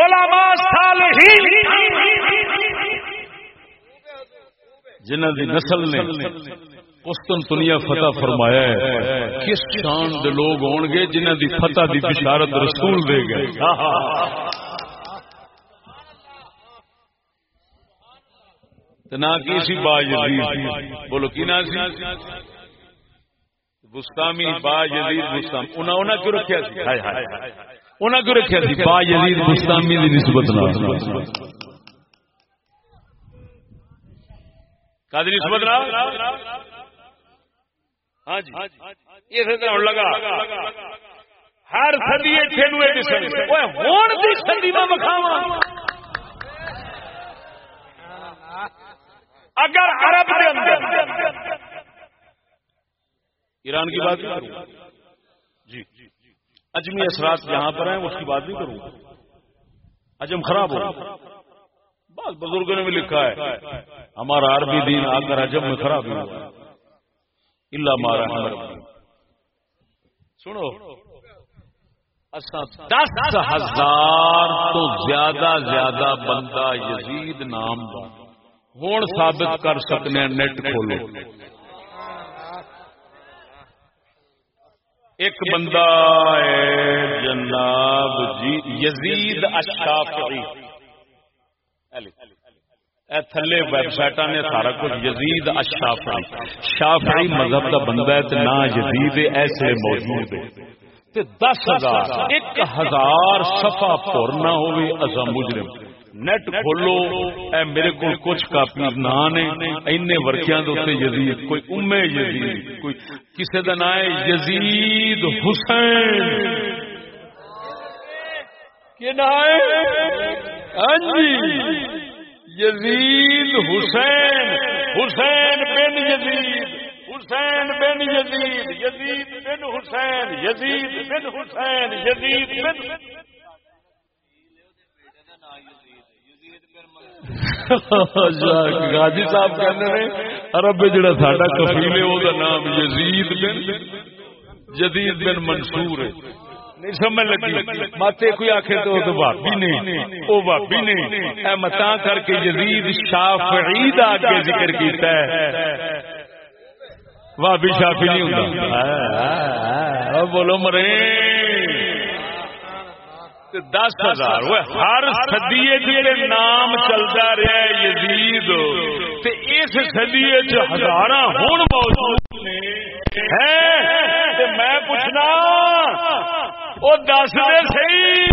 A: علماء صالحین۔ جنہ دی نسل نے قسطنطنیہ فتح فرمایا ہے، کس شان دے لوگ ہون گے جنہ دی فتح دی بشارت رسول دے گئے۔ نہ کی سی با بولو کی نام سی؟ بستامی با یزید بستام. انہاں انہاں کیوں رکھیا سی ہائے ہائے انہاں کیوں رکھیا سی با یزید بستامی دی نسبت نال۔ نسبت نال؟ ہاں جی۔ ہن لگا ہر صدی اتھے نو اے دسن۔ اوے ہن دی صدی میں مکھاواں۔ اگر عرب اندر ایران کی بات نہیں کروں؟ جی۔ اجمی اثرات جہاں پر ہیں، اس کی بات نہیں کروں۔ اجم خراب ہو۔ بعض بزرگوں نے بھی لکھا ہے، ہمارا عربی دین آ کر اجم میں خراب ہوا اللہ مارا سنو۔ دس ہزار تو زیادہ زیادہ بندہ یزید نام ہوں ثابت کر سکنے نیٹ کھولو۔ ایک بندہ ہے جناب جی یزید اشافعی تھلے ویب سائٹ نے سارا کچھ یزید اشافعی شافعی مذہب کا بندہ ہے نہ یزید ایسے موجود ہے۔ دس ہزار، ایک ہزار سفا پور ہوئے ازا مجرم۔ نیٹ کھولو اے میرے کو کچھ کاپی نام نے این ورکیاں دے یزید کوئی ام یزید کوئی کسی کا نام ہے یزید حسین ہاں جی یزید حسین حسین بن یزید حسین بن یزید یزید بن حسین یزید بن حسین یزید بن گاجی صاحب کہنے عرب جڑا ساڈا کفیل ہے وہ نام یزید بن جدید بن منصور ہے نہیں سمجھ لگی ماتے کوئی آخر تو وہ بھابی نے وہ بھابی نے اے متا کر کے یزید شافعی دا کے ذکر کیتا ہے بھابی شافی نہیں ہوتا بولو مرے دس ہزار. ہر سدیے نام چلتا رہا یزید. اس سدیے ہزار ہوں موجود میں پوچھنا وہ دس دے سی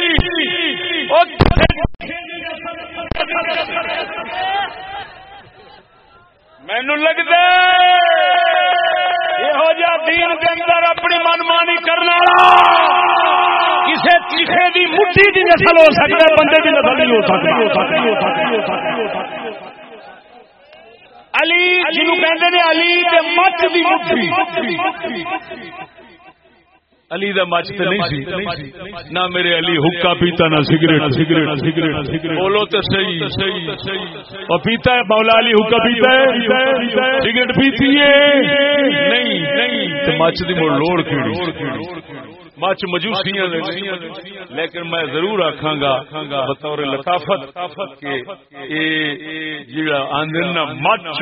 A: مینو لگتا یہ دین کے اندر اپنی منمانی کرنا کسی تیسے دی مٹھی دی نسل ہو سکتا ہے، بندے دی نسل نہیں ہو سکتی علی جنو کہ علی مچ دی مٹھی۔ علی دا مچ تو نہیں سی. نہ میرے علی حکا پیتا نہ سگریٹ. Cigarette cigarette cigarette. بولو تو صحیح. صحیح. اور پیتا ہے مولا علی حکا پیتا ہے سگریٹ پیتی ہے. نہیں نہیں. مچ دی مڑ لوڑ کیڑی. مچ مجوسیاں لیکن میں ضرور آخا گا بطور لطافت کے جڑا آندن مچ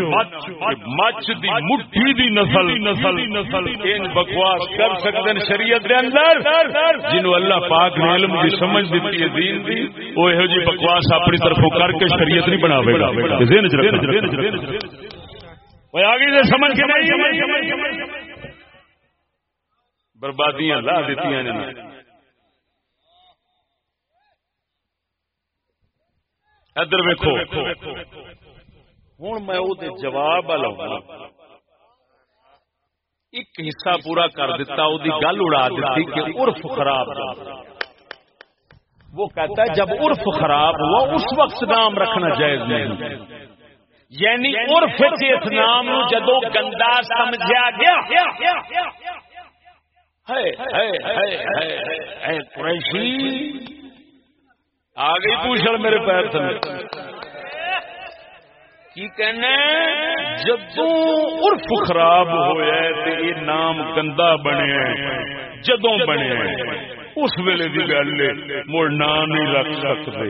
A: مچ دی مٹھی دی نسل نسل نسل بکواس کر سکتے شریعت دے اندر اللہ پاک نے علم دی سمجھ دیتی ہے دین دی وہ یہو جی بکواس اپنی طرف کر کے شریعت نہیں بناوے گا۔ ذہن چ رکھنا۔ آگے سمجھ کے نہیں بربادیاں لا دیتی ادھر ویکو ہوں میں جواب ایک حصہ پورا کر دیتا وہ گل اڑا دیتی کہ عرف خراب وہ کہتا ہے جب عرف خراب ہوا اس وقت نام رکھنا جائز نہیں۔ یعنی عرف اس نام جدو گندا سمجھا گیا قریشی آ گئی پوچھل میرے پیر تھلے کی کہنا جب عرف خراب ہوا یہ نام گندا بنیا جدوں بنیا اس ویلے کی گل مڑ نام نہیں رکھ سکتے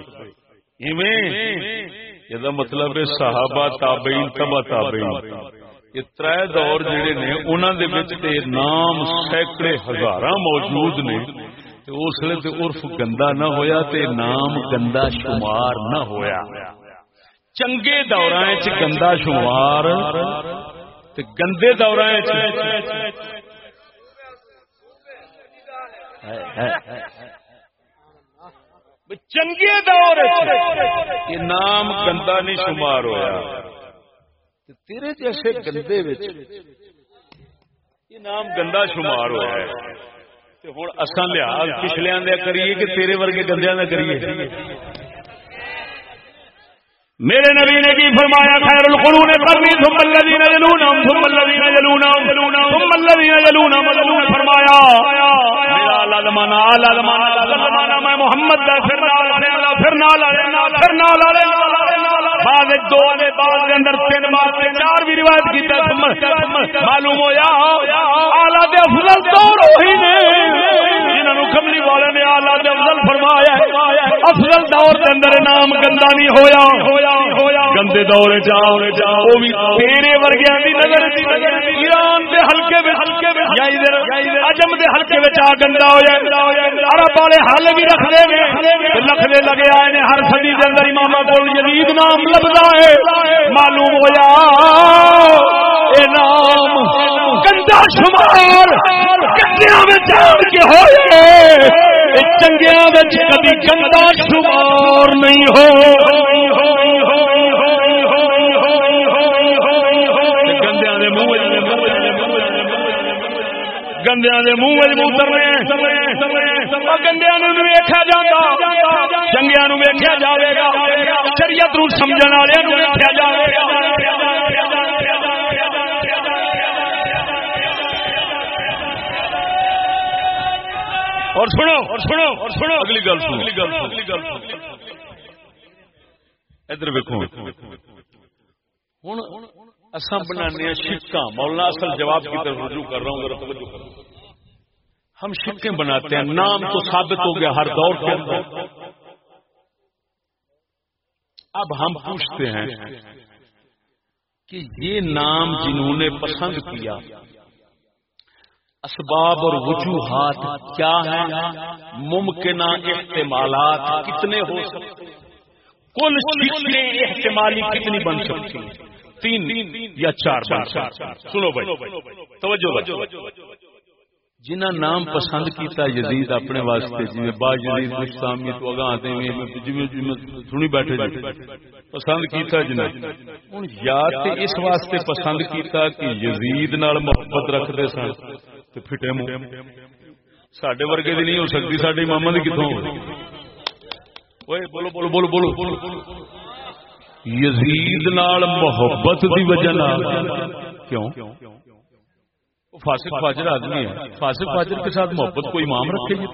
A: یہ مطلب صحابہ تابعین تبا تابعین تر دور جہے نے انہوں نام سینکڑے ہزار موجود نے۔ اس لیے عرف گندا نہ ہویا تے نام گندا شمار نہ ہویا۔ چنگے دور گندا شمار گندے دور چنگے دور یہ نام گندا نہیں شمار ہوا تیرے جیسے گندے یہ نام گندا شمار ہوا ہے۔ ہوں اصل لحاظ پچھلے کریے کہ تیرے ورگے گندیا کا کریے۔ میرے نبی نے کی فرمایا، خیر القرون قرنی، ثم الذين يلونهم ثم الذين يلونهم ثم الذين يلونهم ملون فرمایا، میرا اعلی زمانہ اعلی زمانہ زمانہ میں محمد دا پھر نال پھر نال پھر نال بعد دو نے بعد کے اندر تین، بعد چار بھی روایت کیتا معلوم ہویا، اعلی افضل دور وہی نے جنہاں نو کملی والے نے اعلی دے افضل فرمایا افضل دور دے اندر نام گندا نہیں ہویا۔ گندے دورے جاؤ وہ بھی تیرے ورگیا کی نظر ایران کے ہلکے ہلکے اجم کے ہلکے آ گندا ہو جائے عرب والے حل بھی رکھتے ہیں۔ لکھنے لگے آئے نے ہر سدی کے اندر امام کو جدید نام لگتا ہے۔ معلوم ہوا اے نام گندا شمار کے ہوئے۔ چنگیا کبھی گندا شمار نہیں ہو۔ گندیا منہ موترنے۔ گندیا ویخیا جا چنگیا ویخیا جائے گا۔ شریعت سمجھ والے ویخیا جائے گا۔ اور سنو اور سنو اور سنو۔ اگلی گل سنو۔ اگلی گل اگلی گل ادھر ویکو ہوں اصا بنانے شکا مولانا اصل جواب کی طرف رجوع کر رہا ہوں ذرا توجہ کر۔ ہم شکیں بناتے ہیں نام تو ثابت ہو گیا ہر دور کے اندر۔ اب ہم پوچھتے ہیں کہ یہ نام جنہوں نے پسند کیا اسباب اور وجوہات کیا ہیں؟ ممکنہ احتمالات کتنے ہو سکتے کل احتمالی کتنی بن سکتی ہیں؟ تین یا چار سنو بھائی، توجہ جنہ نام پسند کیتا یزید اپنے واسطے جی با یزید اسلامی تو اگاں آتے ہیں جی, جی سنی بیٹھے جی۔ پسند کیتا جنہ؟ ہن یا تے اس واسطے پسند کیتا کہ یزید نال محبت رکھدے سن۔ تے پھٹے منہ۔ ساڈے ورگے دی نہیں ہو سکتی ساڈے اماماں دی کتھوں۔ اوئے، بولو بولو بولو بولو۔ یزید نال محبت دی وجہ کیوں؟ فاسق فاجر آدمی ہے۔ فاسق فاجر کے ساتھ محبت کوئی امام رکھے گی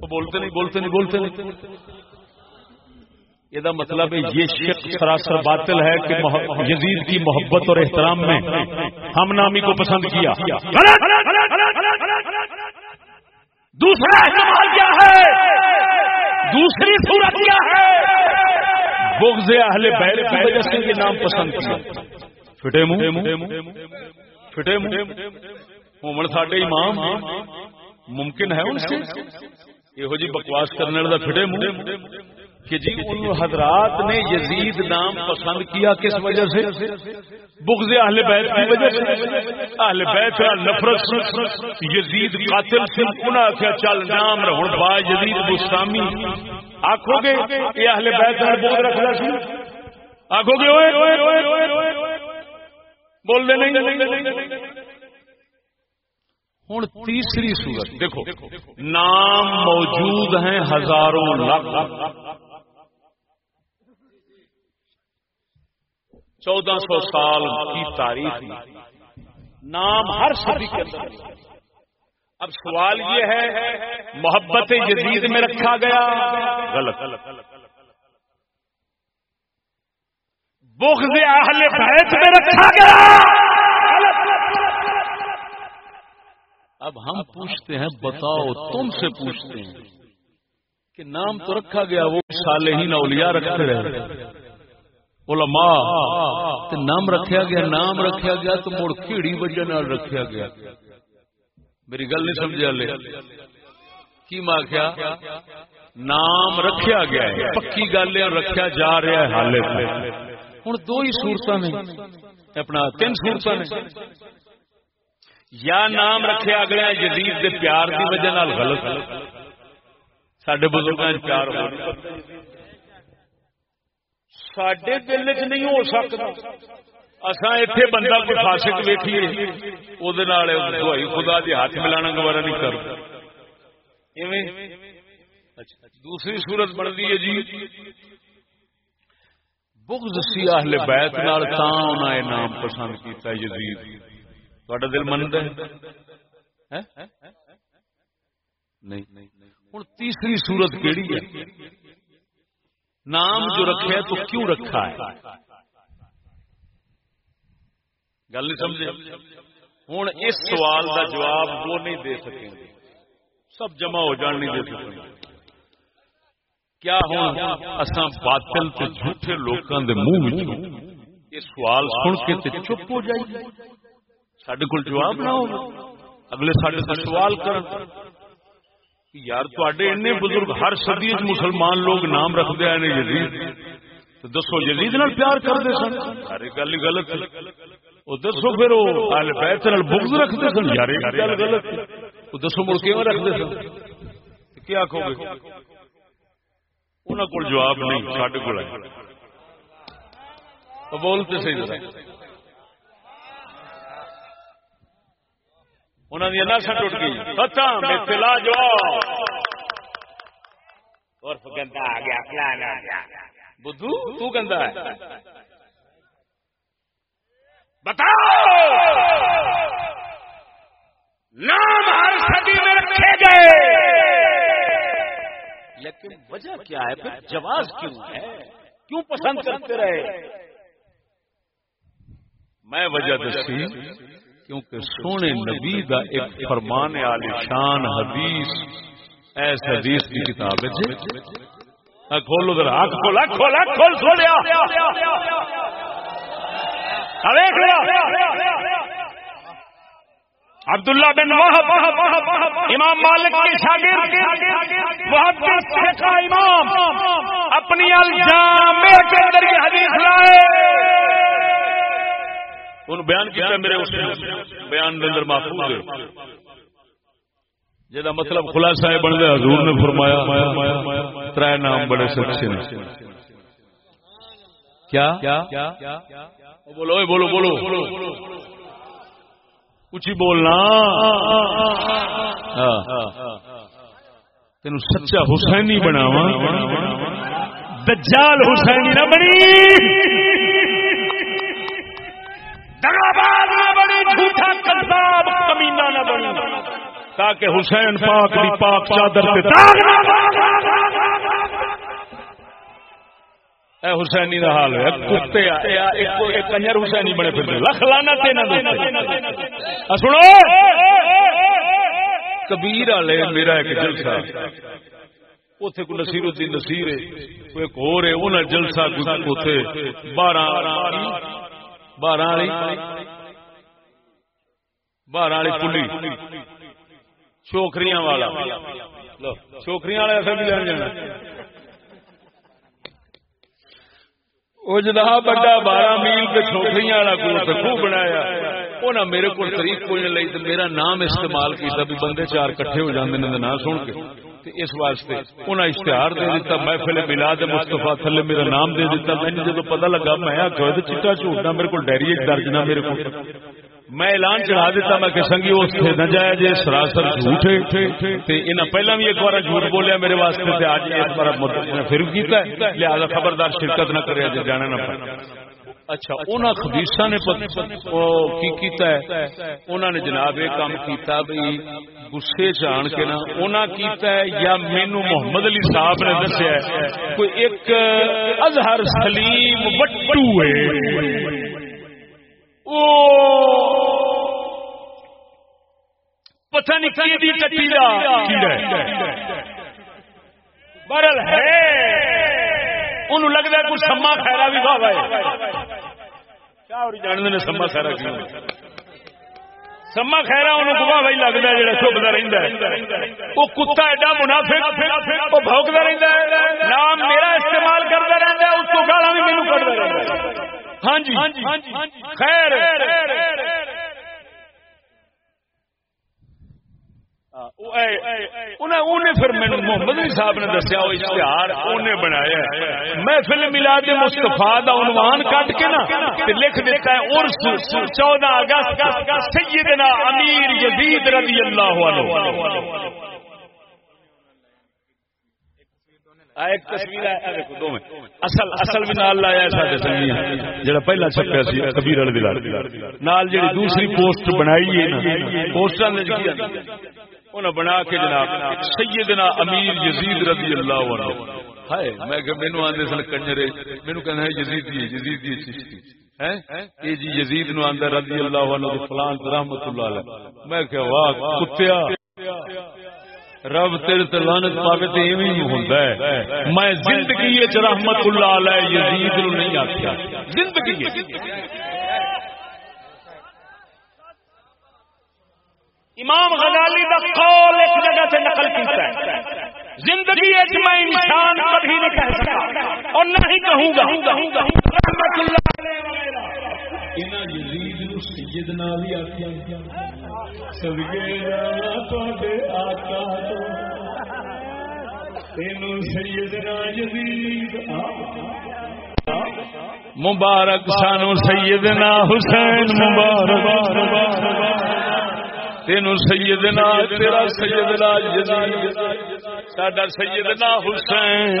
A: تو بولتے نہیں بولتے نہیں بولتے نہیں۔ یہ مطلب ہے یہ شک سراسر باطل ہے کہ یزید کی محبت اور احترام میں ہم نامی کو پسند کیا۔ دوسرا کیا ہے؟ دوسری صورت کیا ہے؟ بغض اہل بیت کی وجہ سے یہ نام پسند کیا۔ فٹے منہ۔ فٹے منہ۔ ہومن ساڈے امام ممکن ہے ان سے۔ یہ جی بکواس کرنے والا فٹے منہ۔ کہ جی ان حضرات نے یزید نام پسند کیا کس وجہ سے؟ بغض اہل بیت کی وجہ سے۔ اہل بیت نفرت یزید قاتل سے انہاں کیا چل نام رہن با یزید بستامی آخو گے یہ اہل بیت نال بغض رکھدا سی۔ آخو گے، اوئے۔ بول دے نہیں۔ ہوں تیسری صورت۔ دیکھو، نام موجود ہیں ہزاروں لاکھ چودہ سو سال کی تاریخ نام ہر صدی کے اندر۔ اب سوال یہ ہے، محبت جدید میں رکھا گیا۔ غلط۔ بغض اہل بیت میں رکھا گیا۔ اب ہم پوچھتے ہیں، بتاؤ، تم سے پوچھتے ہیں کہ نام تو رکھا گیا، وہ صالحین اولیاء رکھتے رہے۔ علماء، تے نام رکھیا گیا، نام رکھیا گیا تو مڑ کیڑی وجہ نال رکھیا گیا۔ میری گل نہیں سمجھا لے کی ماں کیا نام رکھیا گیا ہے، پکی گل ہے، رکھیا جا رہا ہے حال ہوں دو ہی سورت نے۔ اپنا تین سورت نے۔ یا نام رکھے اگلے جدید دے پیار کی وجہ نال غلط۔ سڈے بزرگوں پیار ہو سڈے دل چ نہیں ہو سکتا اصا اتنے بندہ کوئی فاسک ویکھیے وہ خدا کے ہاتھ ملانا گوارا نہیں کر دوسری صورت بنتی ہے جی بغض سی اہل بیت نال تاں انہاں اے نام پسند کیتا یزید تھوڑا دل منت ہے ہیں نہیں ہوں تیسری صورت کیڑی ہے نام جو رکھا ہے تو کیوں رکھا ہے؟ گل نہیں سمجھے؟ ہوں اس سوال کا جواب وہ نہیں دے سکیں گے۔ سب جمع ہو جان نہیں دے سکیں گے۔ کیا ہوں اصا باطل تے جھوٹے لوگوں کے منہ یہ سوال سن کے چپ ہو جائے سڈے کو جواب نہ ہو اگلے سڈے سوال کر یار تے بزرگ ہر سدی مسلمان لوگ نام رکھتے ہیں یزید۔ دسو یزید نال پیار کرتے سن؟ ہر گل غلط وہ دسو پھر وہ ال بیت نال بغض رکھتے سن؟ یار گل غلط وہ دسو مڑ کیوں رکھتے سن؟ کیا آخو گے؟ انہوں کو جواب نہیں سڈے کو بولتے صحیح انہوں نے نسا ٹوٹ گئی۔ ختم لا جواب۔ گندا آ گیا فلانا بدھو، تو گندا ہے۔ بتاؤ! نام ہر صدی میں رکھے گئے۔ لیکن وجہ کیا ہے؟ پھر جواز کیوں ہے؟ کیوں پسند کرتے رہے؟ میں وجہ دسی کیونکہ سونے نبی دا ایک فرمان عالی شان حدیث ایس حدیث کی کتاب ہے۔ کھولو ذرا آنکھ کھول آنکھ کھول آنکھ کھول سو لیا۔ عبداللہ بن وحب امام مالک کے شاگرد محبت کا امام اپنی الجامع کے اندر یہ حدیث لائے۔ ان بیان کیا میرے اس بیان اندر محفوظ ہے۔ جہاں مطلب خلاصہ ہے بن گیا حضور نے فرمایا تر نام بڑے سچے نے۔ کیا؟ بولو بولو بولو۔ کچھ ہی بولنا۔ ہاں۔ تین سچا حسینی بناوا دجال حسینی نہ بنی۔ جھوٹا کذاب کمینہ نہ بنی تاکہ حسین پاک دی پاک چادر اے حسینی دا حال ہے کتے ایک کنجر حسینی بنے پھر لکھ لانا تینا سنو۔ کبیر والے میرا ایک جلسہ۔ اتے کو نصیر الدین نصیر کوئی ایک اور ہے انہیں جلسہ بارہ بارہ باہر والی پلی چوکریاں والا چوکریاں والا ایسا بھی لین جانا وہ جناب بڑا بارہ میل کے چھوکریاں والا کو خوب بنایا انہیں میرے کو تاریخ کوئی نہیں لائی تو میرا نام استعمال کیا بھی بندے چار کٹھے ہو جاتے ہیں نام سن کے اس واسطے۔ انہیں اشتہار دے دیتا میں پہلے ملاد مستفا تھلے میرا نام دے دیتا میں جب پتا لگا، میں آخر چیٹا جھوٹنا میرے کو ڈائری درج نہ میرے کو میں اعلان چڑھا دیتا میں کہ سنگی اس سے نہ جائے جی سراسر جھوٹ ہے۔ پہلا بھی ایک بار جھوٹ بولیا میرے واسطے آج ایک بار پھر کیتا ہے۔ لہذا خبردار شرکت نہ کرے جانا نہ پڑے۔ اچھا انہوں خدیشہ نے کی کیتا ہے؟ انہوں نے جناب یہ کام کیتا بھی گسے چان کے نا انہوں کیتا ہے یا مینو محمد علی صاحب نے دسیا کوئی ایک اظہر سلیم وٹو ہے۔ پتہ نہیں برل ہے۔ انہوں لگتا ہے کچھ سما خیرا بھی بابا نے سما خیرا کیوں سما خیر گوا بھائی لگتا ہے جا چپتا رہتا وہ کتا ایڈا منافع وہ بوکتا رہتا ہے۔ نام میرا استعمال کرتا رہتا ہے اس کو گالا بھی میرے کرتا رہتا ہاں جی۔ خیر۔ پھر مینو محمد صاحب نے دسیا، وہ اشتہار انہیں بنایا محفل ملاد مستفا کا عنوان کٹ کے نا لکھ دیتا ہے اور چودہ اگست سیدنا امیر یزید رضی اللہ عنہ۔ ایک تصویر اصل اصل بھی نال لایا جڑا پہلا چھپیا سی، کبیر نال جڑی دوسری پوسٹ بنائی ہے پوسٹر انہیں بنا کے جناب سیدنا امیر یزید رضی اللہ عنہ۔ ہائے میں کہ مینو آندے سن کنجرے مینو کہنا ہے یزید دی یزید دی چشتی۔ اے جی یزید نو آندا رضی اللہ عنہ فلان رحمت اللہ علیہ۔ میں کہ واہ کتیا۔ رب تیرے تے لعنت پاوے تے ایویں ہوندا ہے۔ میں زندگی وچ رحمت اللہ علیہ یزید نو نہیں آکھیا۔ زندگی امام غزالی دا قول ایک جگہ سے نقل کیتا ہے۔ زندگی ایک میں انسان کبھی نہیں کہہ سکتا۔ اور نہ ہی کہوں گا۔ رحمت اللہ انہاں یزید نو سیدنا بھی آکھیا۔ صدقے تواڈے آقا تو۔ تینو سیدنا یزید مبارک سانو سیدنا حسین مبارک۔ تین سیدنا، تیرا سیدنا یزید، ساڈا سیدنا حسین۔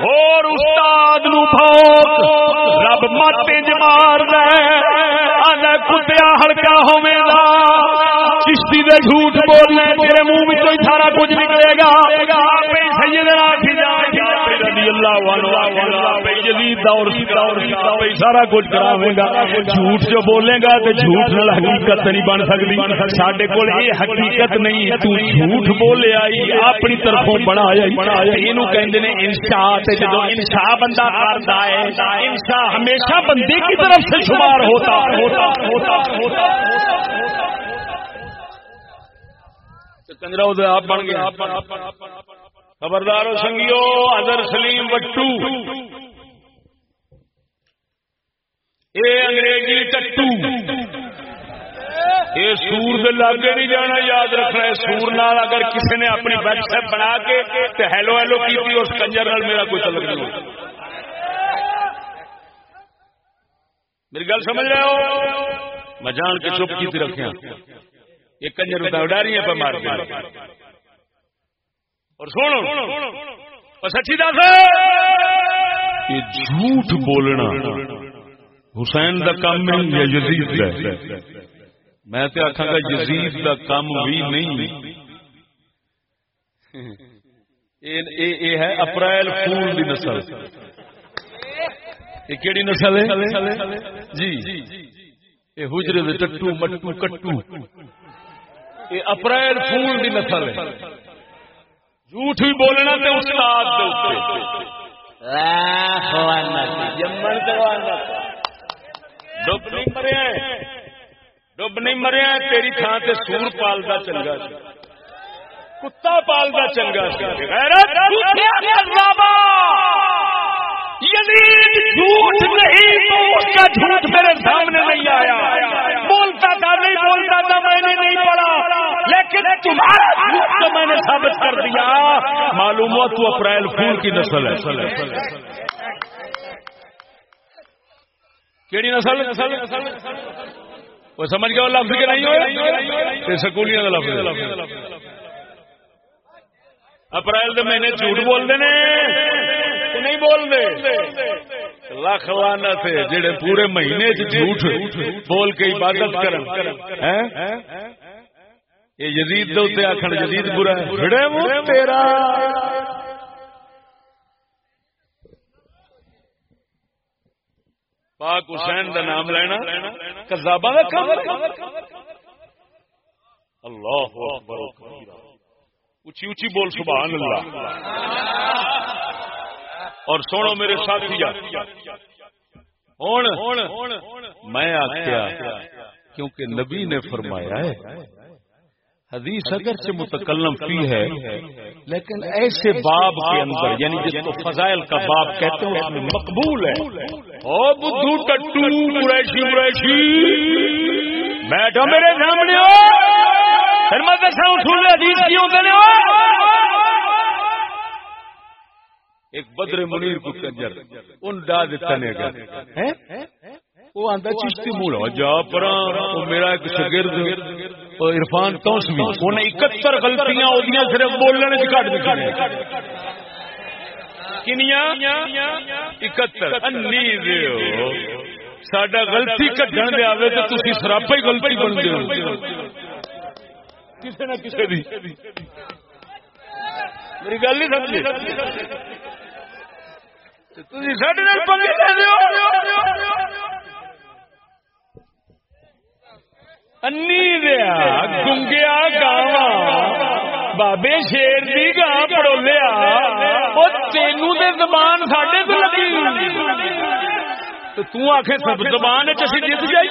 A: اور استاد نو بھوک، رب ماتے ج جی مار دے۔ آنا کتیا ہلکا ہوے گا۔ چشتی دے جھوٹ بولنے، تیرے منہ وچوں سارا کچھ نکلے گا۔ اپے سیدنا سارا کچھ کراوے گا۔ جھوٹ جو بولے گا تو جھوٹ نال حقیقت نہیں بن سکتی۔ سڈے کول یہ حقیقت نہیں، تو جھوٹ بولے آئی، اپنی طرفوں بنایا یہ کہندے نے انشا جدو انشا بندہ کرتا ہے انشا ہمیشہ بندے کی طرف سے شمار ہوتا۔ ہوتا ہوتا ہوتا کنجرا آپ بن گیا خبردار سنگیو ادر سلیم بٹو۔ اے انگریزی ٹٹو۔ یہ سور دے لاگے نہیں جانا، یاد رکھنا ہے سور نال اگر کسی نے اپنی ویب سائٹ بنا کے تو ہیلو ہیلو کی تھی اس کنجر نال میرا کوئی تعلق نہیں میری گل سمجھ رہے ہو؟ میں جان کے چپ کی رکھا یہ کنجر ڈاریاں پہ مار کے۔ اور سنو سچی دس۔ یہ جھوٹ بولنا حسین کا کام یا یزید کا میں تو آخا گا یزید کا کام بھی نہیں۔ یہ ہے اپریل فول کی نسل۔ یہ کہڑی نسل ہے؟ جی۔ یہ حجرے ٹٹو مٹو، کٹو۔ یہ اپریل فول کی نسل ہے۔ جھوٹ بھی بولنا تو استاد ڈب نہیں مریا ڈب نہیں مریا تیری تھان سے سور پالتا چنگا کتا پالتا چنگا جھوٹ نہیں تو اس کا جھوٹ میرے سامنے نہیں آیا۔ بولتا تھا نہیں بولتا تھا میں نے نہیں پڑھا۔ لیکن تمہارا جھوٹ تو میں نے ثابت کر دیا، معلوم ہوا تو اپریل پھول کی نسل ہے۔ کیڑی نسل؟ وہ سمجھ گیا لفظ کے نہیں ہوئے؟ سکولیاں کا لفظ۔ اپریل کے مہینے جھوٹ بول دے نہیں بول دے لکھ لانا تھے جڑے پورے مہینے جھوٹ بول کے عبادت کرن۔ یہ جدید دے آخر جدید برا ہے۔ تیرا۔ پاک حسین دا نام لینا۔ کذابا دا کام اللہ اکبر اچھی اچھی بول سبحان اللہ۔ اور سنو میرے ساتھی ہوں میں آخیا کیونکہ نبی نے فرمایا ہے حدیث اگرچہ متکلم کی ہے لیکن ایسے باب کے اندر یعنی جس کو فضائل کا باب کہتے ہیں اس میں مقبول ہے۔ او بدھو ٹٹو قریشی قریشی۔ بیٹھو میرے سامنے ہو پھر میں دسا اصول حدیث کی ہوتے ایک بدر منیر کو کنجر ان ڈا دیتا نے گا وہ آتا چشتی موڑا جا پر میرا ایک شگرد عرفان توسوی انہیں اکہتر غلطیاں ہوگی صرف بولنے سے کٹ دکھانے کنیا اکہتر۔ انی غلطی دے سراپا ہی غلطی بن دے ہو نہ دی۔ میری گل نہیں نال پنگے لے ہو انی دیا گنگیا بابے شیر دی گا پڑولیا وہ تینو دے زبان ساڈے تو لگی تو تو سب زبان جیت جائی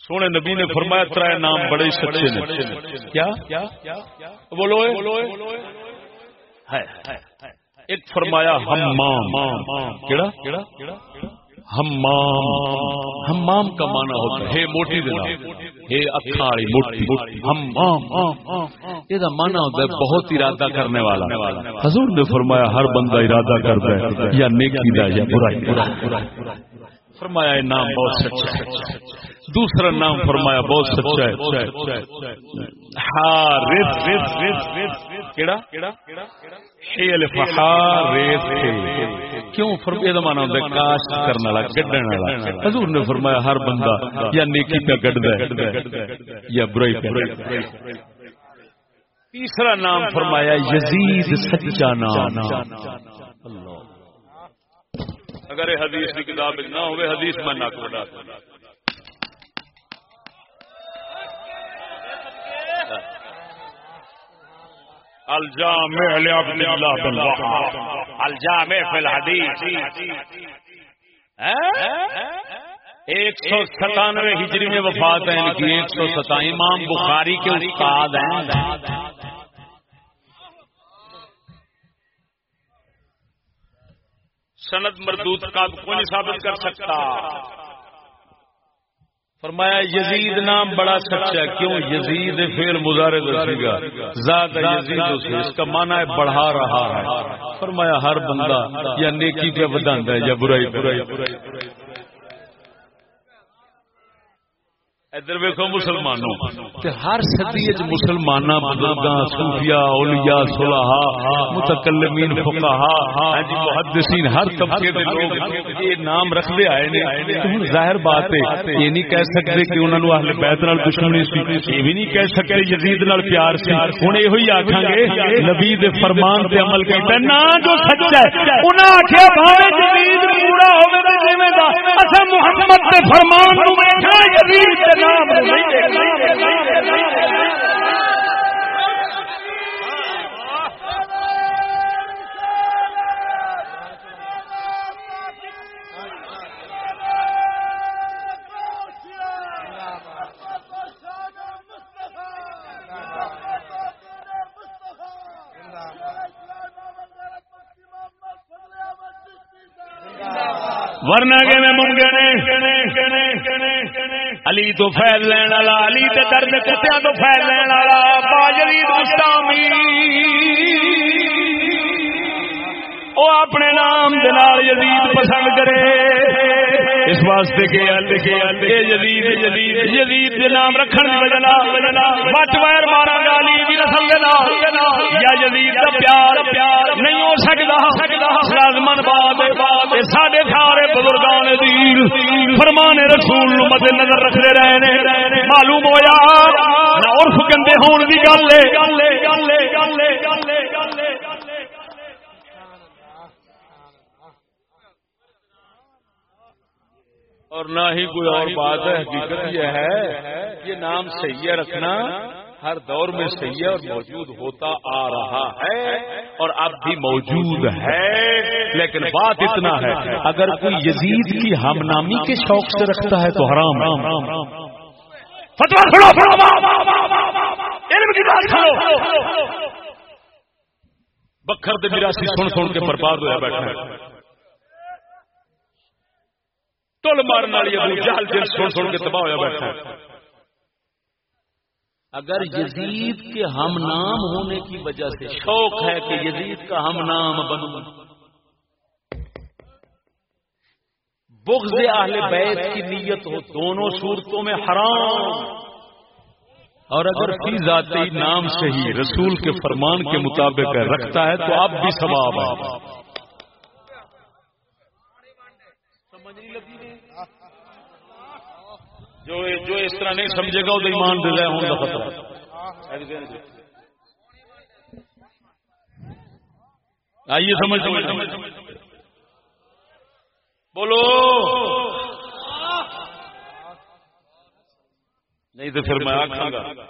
A: سونے نبی نے فرمایا ترائے نام بڑے سچے نے کیا بولو ہے ایک فرمایا ہمام کا مانا ہوتا ہے موٹی اکھاڑی موٹی. یہ مانا ہوتا ہے بہت ارادہ کرنے والا. حضور نے فرمایا، ہر بندہ ارادہ کرتا ہے، یا نیکی دا یا برائی فرمایا نام بہت سچا دوسرا نام فرمایا بہت سچا ہے۔ کیوں فرمایا والا گڈن والا۔ حضور نے فرمایا ہر بندہ یا نیکی پہ یا برائی تیسرا نام فرمایا یزید سچا نام۔ اگر حدیث کی کتاب نہ ہوئے حدیث میں نہ الجامع لعبد الله بن وهب الجامع في الحديث. ایک سو ستانوے ہجری میں وفات ہے ان کی ایک سو ستا امام بخاری کے استاد ہیں۔ سند مردود کا کون ثابت کر سکتا۔ فرمایا، یزید نام بڑا سچا کیوں؟ یزید فیل مظاہرے گا ذات یزید اسے، اس کا معنی ہے بڑھا رہا ہے۔ فرمایا، ہر بندہ یا نیکی پہ وداندا ہے یا برائی برائی ادھر ویکو مسلمانوں کہ ہر صدی وچ مسلماناں، بزرگاں، صوفیاء، اولیاء صلحاء متکلمین، فقہاء ہاں جی محدثین، ہر طبقے دے لوگ یہ نام رکھدے آئے نے۔ ہن ظاہر بات ہے، یہ نہیں کہہ سکتے کہ انہاں نو اہل بیت نال دشمنی سی، یہ بھی نہیں کہہ سکتے یزید نال پیار سی۔ ہن ایہی آکھاں گے، نبی دے فرمان تے عمل کیتا نا جو سچ ہے، انہاں آکھیا بھاوے یزید پورا ہوے تے جویں دا۔ اسا محمد دے فرمان نو ویکھا یزید نام ورنہ کے میں علی تو فیل لین والا، علی تے درد کتیا تو فیل لین والا باجری مستامی او اپنے نام دلال یزید پسند کرے۔ اس واسطے کہ یزید یزید یزید کے نام رکھن کی وجہ بٹ ویر مارا گالی بھی نسل یا یزید کا پیار پیار نہیں ہو سکتا لازمن باد سارے سارے بزرگان دین فرمان رسول مد نظر رکھتے رہے معلوم ہوا نہ عرف گندے ہون کی گل اور نہ ہی کوئی اور بات ہے حقیقت یہ ہے یہ نام صحیح رکھنا ہر دور میں صحیح ہے اور موجود ہوتا آ رہا ہے اور اب بھی موجود ہے۔ لیکن بات اتنا ہے اگر کوئی یزید کی ہم نامی کے شوق سے رکھتا ہے تو حرام بکھر دے سن سن کے برباد ہوا بیٹھا ٹول مارن والی ابو جہل دل سن سن کے تباہ ہوا بیٹھا اگر یزید کے ہم نام ہونے کی وجہ سے شوق ہے کہ یزید کا ہم نام بنوں۔ بغض اہل بیت کی نیت ہو دونوں صورتوں میں حرام۔ اور اگر فی ذاتی نام سے ہی رسول کے فرمان کے مطابق رکھتا ہے تو اب بھی ثواب ہے جو جو اس طرح نہیں سمجھے گا، وہ ایمان دے رہے ہوں خطرہ۔ آئیے، سمجھ سمجھ بولو۔ نہیں تو پھر میں آخا گا۔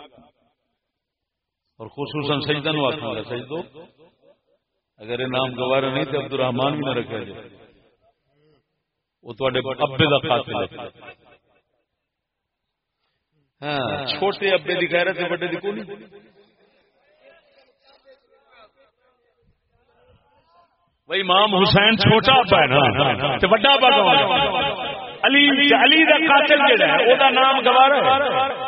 A: اور خصوصاً سجدہ نو آخا گا۔ سجدو۔ اگر یہ نام گوارا نہیں تو عبد الرحمان بھی نہ رکھا جائے۔ وہ تو ابے کا قاتل ہے۔ چھوٹے ابے دی غیرت تے بڑے دی کوئی بھائی امام حسین چھوٹا ابا ہے نا تے بڑا ابا کون علی علی دا قاتل جڑا ہے او دا نام گوارا ہے۔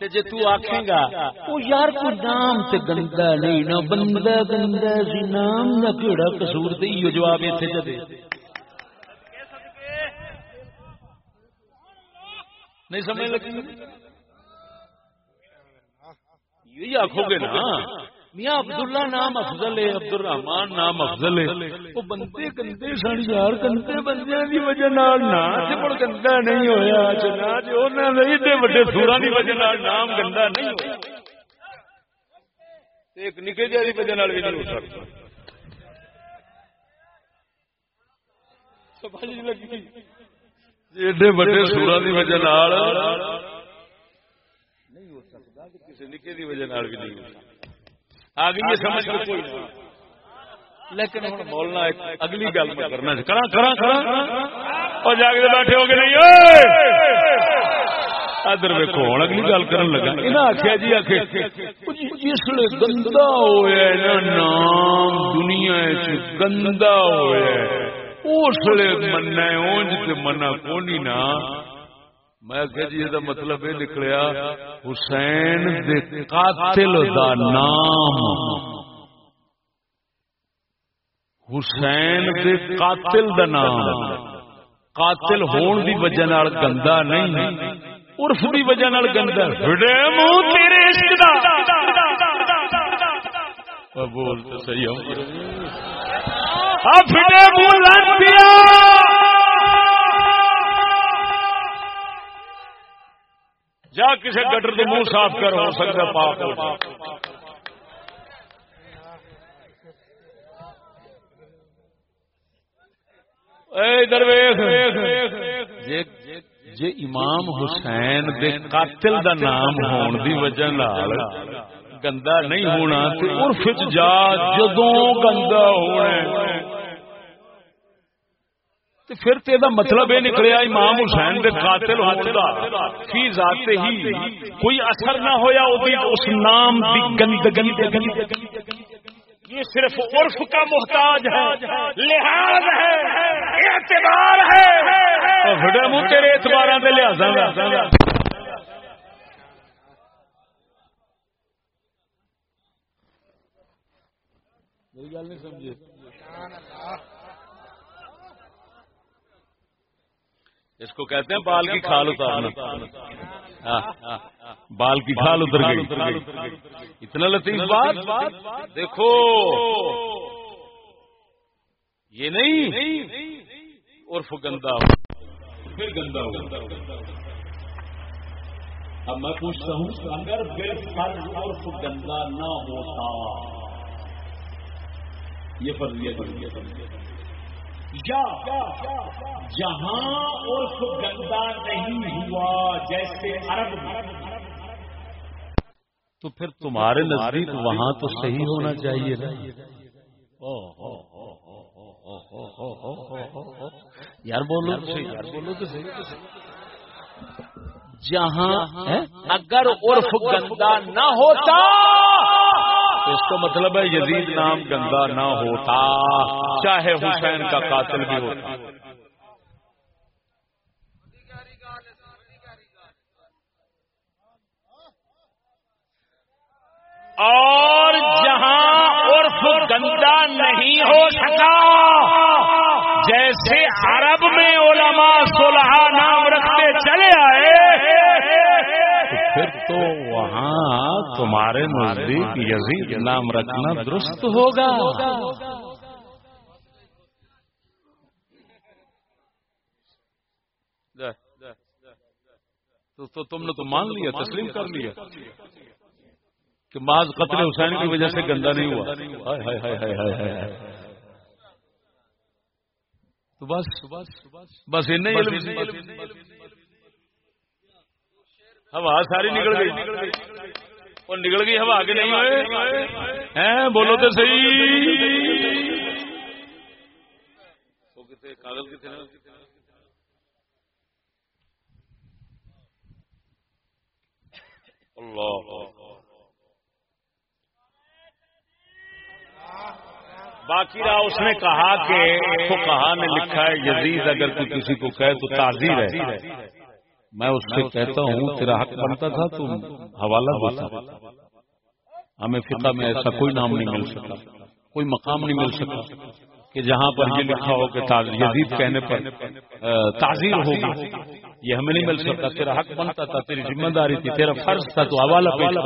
A: تے جے تو آکھیں گا او یار کو نام تے گندا نہیں نا بندہ گندا سی نام دا کیڑا قصور تے ایو جواب ایتھے دے نہیں سمجھ لگی؟ یہی آخو گے نا۔ میاں عبداللہ نام افضل ہے عبد الرحمان نام افضل ہے۔ وہ بندے گندے سن یار گندے بندے کی وجہ گندا نہیں ہوا ایڈے وجہ نام گندا نہیں ہوا ایک نکے جہ کی وجہ بھی نہیں ہو سکتا۔ سمجھ لگی۔ ایڈے وڈے سورا کی وجہ نہیں ہو سکتا کسی نکے کی وجہ بھی نہیں ہو سکتا آگے یہ سمجھ میں کوئی لیکن بولنا اگلی گل میں کرنا کرا کرا کرا اور جا کے بیٹھے ہو گے نہیں ادھر ویکو ہوں اگلی گل کر لگا یہ آخیا جی آخ جس گندا ہوا نام دنیا گندا ہوا اسلے منا اونج منا کونی نا؟ میں کہ جی یہ مطلب یہ نکلیا حسین دے قاتل دا نام۔ حسین دے قاتل دا نام۔ قاتل ہون دی وجہ نال گندا نہیں عرف دی وجہ نال گندا۔ بڑے منہ تیرے عشق دا۔ بول تو صحیح ہوں۔ جا کسی گٹر کے منہ صاف کر، ہو سکتا پاپ جی امام حسین دے قاتل دا نام ہون دی وجہ نال گندا نہیں ہونا عرف جا جدوں گندا ہونا پھر تے دا مطلب یہ نکلیا امام حسین دے قاتل ہونے دا فی ذات ہی کوئی اثر نہ ہویا اس نام دی گندگی یہ صرف عرف کا محتاج ہے۔ لحاظ ہے۔ اعتبار ہے۔ منہ تیرے اعتبار دے لحاظ میری گل نہیں سمجھے۔ اس کو کہتے ہیں بال کی کھال اتارنا۔ ہاں، ہاں، بال کی کھال اتر گئی۔ اتنا لطیف بات۔ دیکھو۔ یہ نہیں۔ عرف گندا پھر گندا اب میں پوچھتا ہوں اگر عرف گندا نہ ہوتا یہ فرضیہ
B: یا جہاں عرف گندا نہیں ہوا جیسے عرب
A: تو پھر تمہارے نزدیک وہاں تو صحیح ہونا چاہیے نا۔ یار بولو یار بولو تو صحیح۔ جہاں اگر عرف گندا نہ ہوتا۔ اس کا مطلب ہے یزید نام گندا نہ ہوتا، چاہے حسین کا قاتل بھی ہوتا۔ اور جہاں عرف گندا نہیں ہو سکا، جیسے عرب میں علماء صلح نام رکھتے چلے آئے پھر تو وہاں تمہارے نزدیک یزید نام رکھنا درست ہوگا۔ تو تم نے تو مان لیا تسلیم کر لیا۔ کہ بعض قتل حسین کی وجہ سے گندا نہیں ہوا۔ تو بس بس ہوا ساری نکل گئی۔ اور نکل گئی ہوا آگے نہیں ہوئے بولو تو صحیح کاغذ کتنے اللہ باقی رہا اس نے کہا کہ کہا نے لکھا ہے یزید اگر کوئی کسی کو کہے تو تعزیر ہے میں اس سے کہتا ہوں تیرا حق بنتا تھا تم حوالہ دیتا ہمیں فقہ میں ایسا کوئی نام نہیں مل سکا۔ کوئی مقام نہیں مل سکا کہ جہاں پر یہ لکھا ہو کہ یزید کہنے پر تعزیر ہوگی۔ یہ ہمیں نہیں مل سکتا تیرا حق بنتا تھا تیری ذمہ داری تھی تیرا فرض تھا تو حوالہ پیش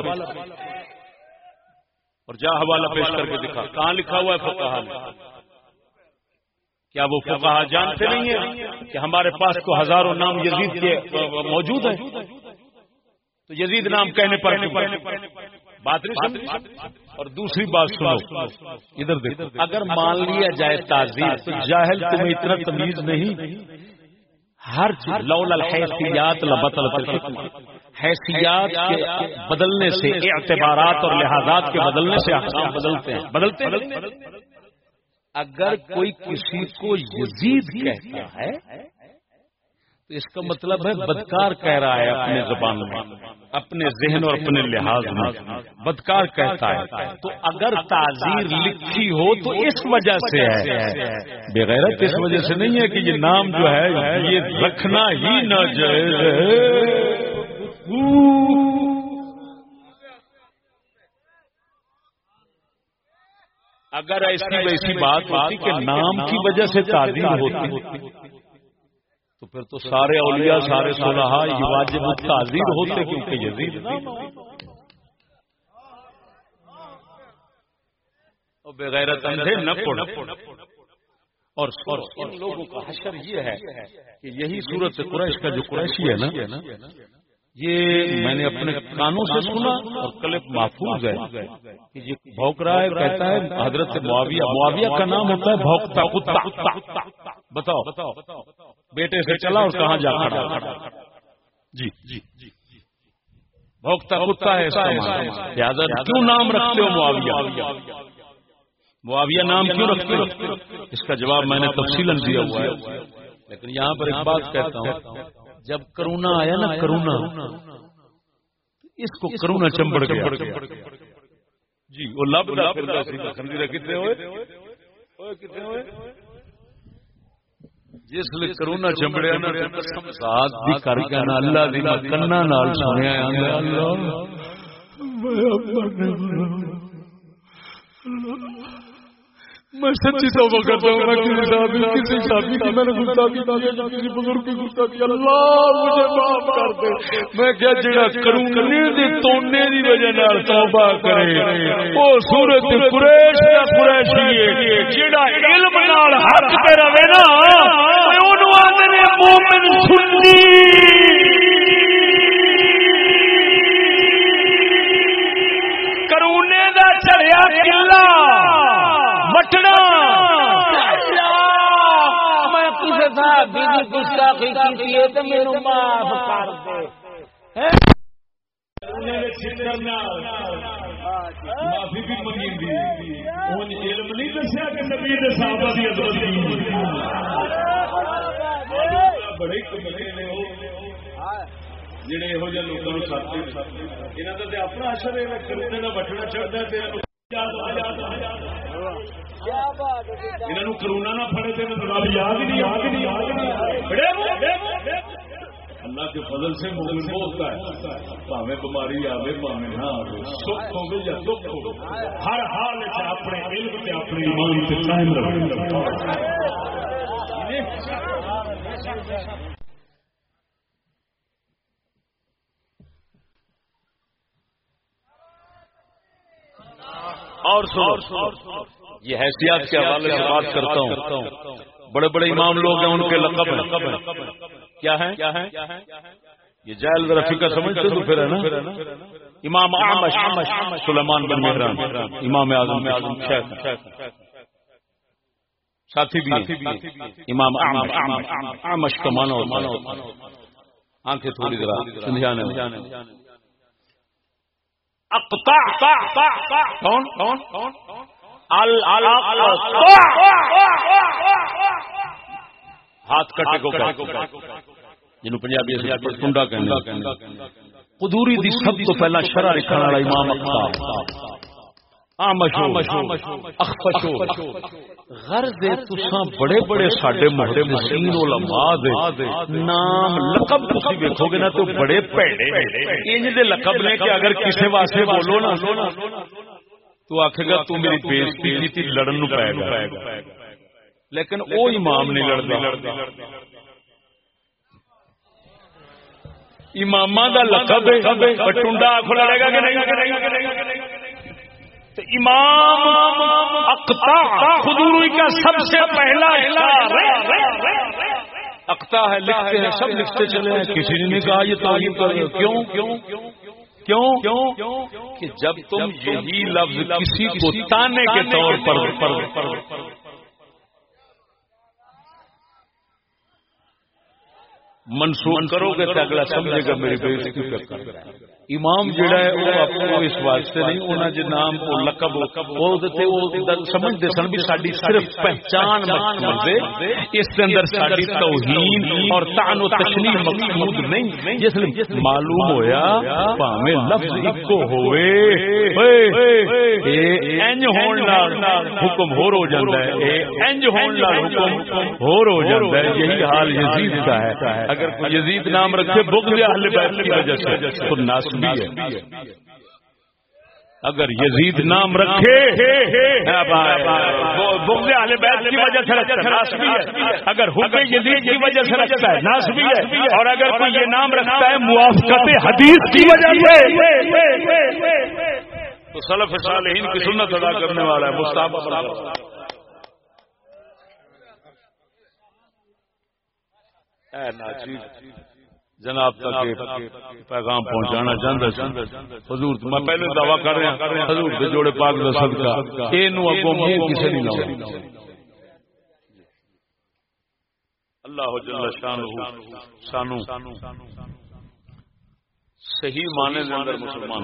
A: اور جا حوالہ پیش کر کے دکھا۔ کہاں لکھا ہوا ہے فقہ میں کیا وہ فقہ جانتے نہیں ہیں کہ ہمارے پاس تو ہزاروں نام یزید کے موجود ہیں؟ تو یزید نام کہنے پر بات نہیں اور دوسری بات سنو، ادھر دیکھو۔ اگر مان لیا جائے تعزیر، تو جاہل تمہیں اتنا تمیز نہیں۔ ہر لول الحیثیات لبطل حیثیات کے بدلنے سے، اعتبارات اور لحاظات کے بدلنے سے احکام بدلتے ہیں۔ بدلتے ہیں۔ اگر کوئی کسی کو یزید کہتا ہے، تو اس کا مطلب ہے بدکار کہہ رہا ہے اپنے زبان میں، اپنے ذہن اور اپنے لحاظ میں۔ بدکار کہتا ہے۔ تو اگر تعزیر لکھی ہو تو اس وجہ سے ہے۔ بغیر اس وجہ سے نہیں ہے کہ یہ نام جو ہے، یہ رکھنا ہی نہ جائے۔ اگر ایسی ویسی بات ہوتی کہ نام کی وجہ سے تعدیل ہوتی، تو پھر تو سارے اولیاء، سارے صلاح یہ واجب تعزیر ہوتے کیونکہ یزید بغیر نہ اور ان لوگوں کا حشر یہ ہے کہ یہی صورت قریش کا جو قریشی ہے نا یہ میں نے اپنے کانوں سے سنا اور کلپ محفوظ ہے کہ یہ بھوک رہا ہے، کہتا ہے، حضرت معاویہ معاویہ کا نام ہوتا ہے بھوکتا کتا بتاؤ بتاؤ، بیٹے سے چلا اور کہاں جا کھڑا؟ جی جی جی, جی۔ بھوکتا کتا ہے کیوں نام رکھتے ہو معاویہ؟ معاویہ نام کیوں رکھتے ہو؟ اس کا جواب میں نے تفصیل دیا ہوا ہے۔ لیکن یہاں پر ایک بات کہتا ہوں۔ جب کرونا آیا نا کرونا۔ اس کو کرونا چمبڑ گیا۔ جی وہ ہوئے؟ جس کرونا چمبڑیا نا کر کے نا۔ اللہ دی کنا نال سنیا اللہ۔ میں میں سچی توبہ کرتا ہوں میں کسی شادی کسی شادی کی میں نے گستا کیا یا کسی بزرگ کی گستا کیا اللہ مجھے معاف کر دے میں کیا جڑا کروں دے تونے دی وجہ نال توبہ کرے او سورت قریش یا قریشی ہے جڑا علم نال حق تے رہے نا اونوں آندے نے مومن سنی کرونے دا چڑھیا قلعہ وٹنا بھابی کی گستاخی کی تو میرے معاف کر دے۔
B: معافی بھی منگی علم نہیں دسیا کہ نبی صحابہ کی۔ بڑے کمرے نے جڑے یہو جہ لوگوں ساتھ یہاں کا اپنا اثر ہے کا چڑھتا ہے کرونا نہ پڑے تھے تو یاد ہی نہیں یاد ہی نہیں اللہ کے فضل سے مومن وہ ہوتا ہے. پاوے بیماری آوے، پاوے نہ آوے. سکھ ہوگی یا دکھ ہو ہر حال اپنے علم سے اپنے ایمان سے قائم رہے
A: اور یہ حیثیت کے حوالے سے بات کرتا ہوں۔ بڑے بڑے امام لوگ ہیں، ان کے لقب ہیں۔ کیا ہے یہ جیل رفیع کا سمجھتے تو پھر ہے نا۔ امام سلیمان بن مہران، امام اعظم ساتھی بھی امام آمش کا مانو آنکھیں تھوڑی ذرا سمجھانے کون کون؟ ہاتھ کٹے کو جنہوں پنجابی ٹنڈا قدوری دی سب تو پہلا شرع لکھن والا امام بڑے بڑے ساڈے محلے مسین علماء دے۔ نام لقب تسی گے نا تو بڑے پیڑے انج دے لقب نے کہ اگر کسے واسطے بولو نا تو گا تو میری بےزتی لڑن نو پائے گا۔ لیکن وہ امام نہیں لڑتا۔ امام دا لقب ٹنڈا لڑے گا کہ نہیں؟ امام اقتا خدوری کا سب سے پہلا اقتا ہے۔ لکھتے ہیں سب لکھتے چلے ہیں۔ کسی نے کہا یہ تعلیم کر کیوں کیوں کیوں؟ کیوں؟ کہ جب تم یہی لفظ کسی کو تانے کے طور پر منسوخ کرو گے تو اگلا سمجھے گا میری بےزتی کر امام جڑا ہے وہ اپنے اس واسطے نہیں انہاں جے نام کو لقب وہ تے وہ سمجھدے سن بھی ساڈی صرف پہچان مقصود ہے اس کے اندر ساڈی توہین اور طعن و تشنیع مقصود نہیں جس لیے معلوم ہویا بھاویں لفظ اکو ہوئے۔ اے انج ہون نال حکم ہور ہو جاندا ہے۔ اے انج ہون نال حکم ہور ہو جاندا ہے یہی حال یزید کا ہے۔ اگر کوئی یزید نام رکھے بغض اہل بیت کی وجہ سے تو ناس بھی ہے اگر یزید نام رکھے کی وجہ سے رکھتا ہے اگر یزید کی وجہ سے رکھتا ہے ناس بھی ہے۔ اور اگر کوئی یہ نام رکھتا ہے موافقت حدیث کی وجہ سے۔ تو سلف صالحین کی سنت ادا کرنے والا ہے مستعب اے ناچیز۔ جناب تک پیغام پہنچانا چاہتا حضور میں پہلے دعویٰ کر رہا حضور کے جوڑے پاک کا صدقہ۔ اینو اگوں منہ کسے نہیں لاؤ اللہ جل شانہ سانو۔ صحیح معنی دے اندر مسلمان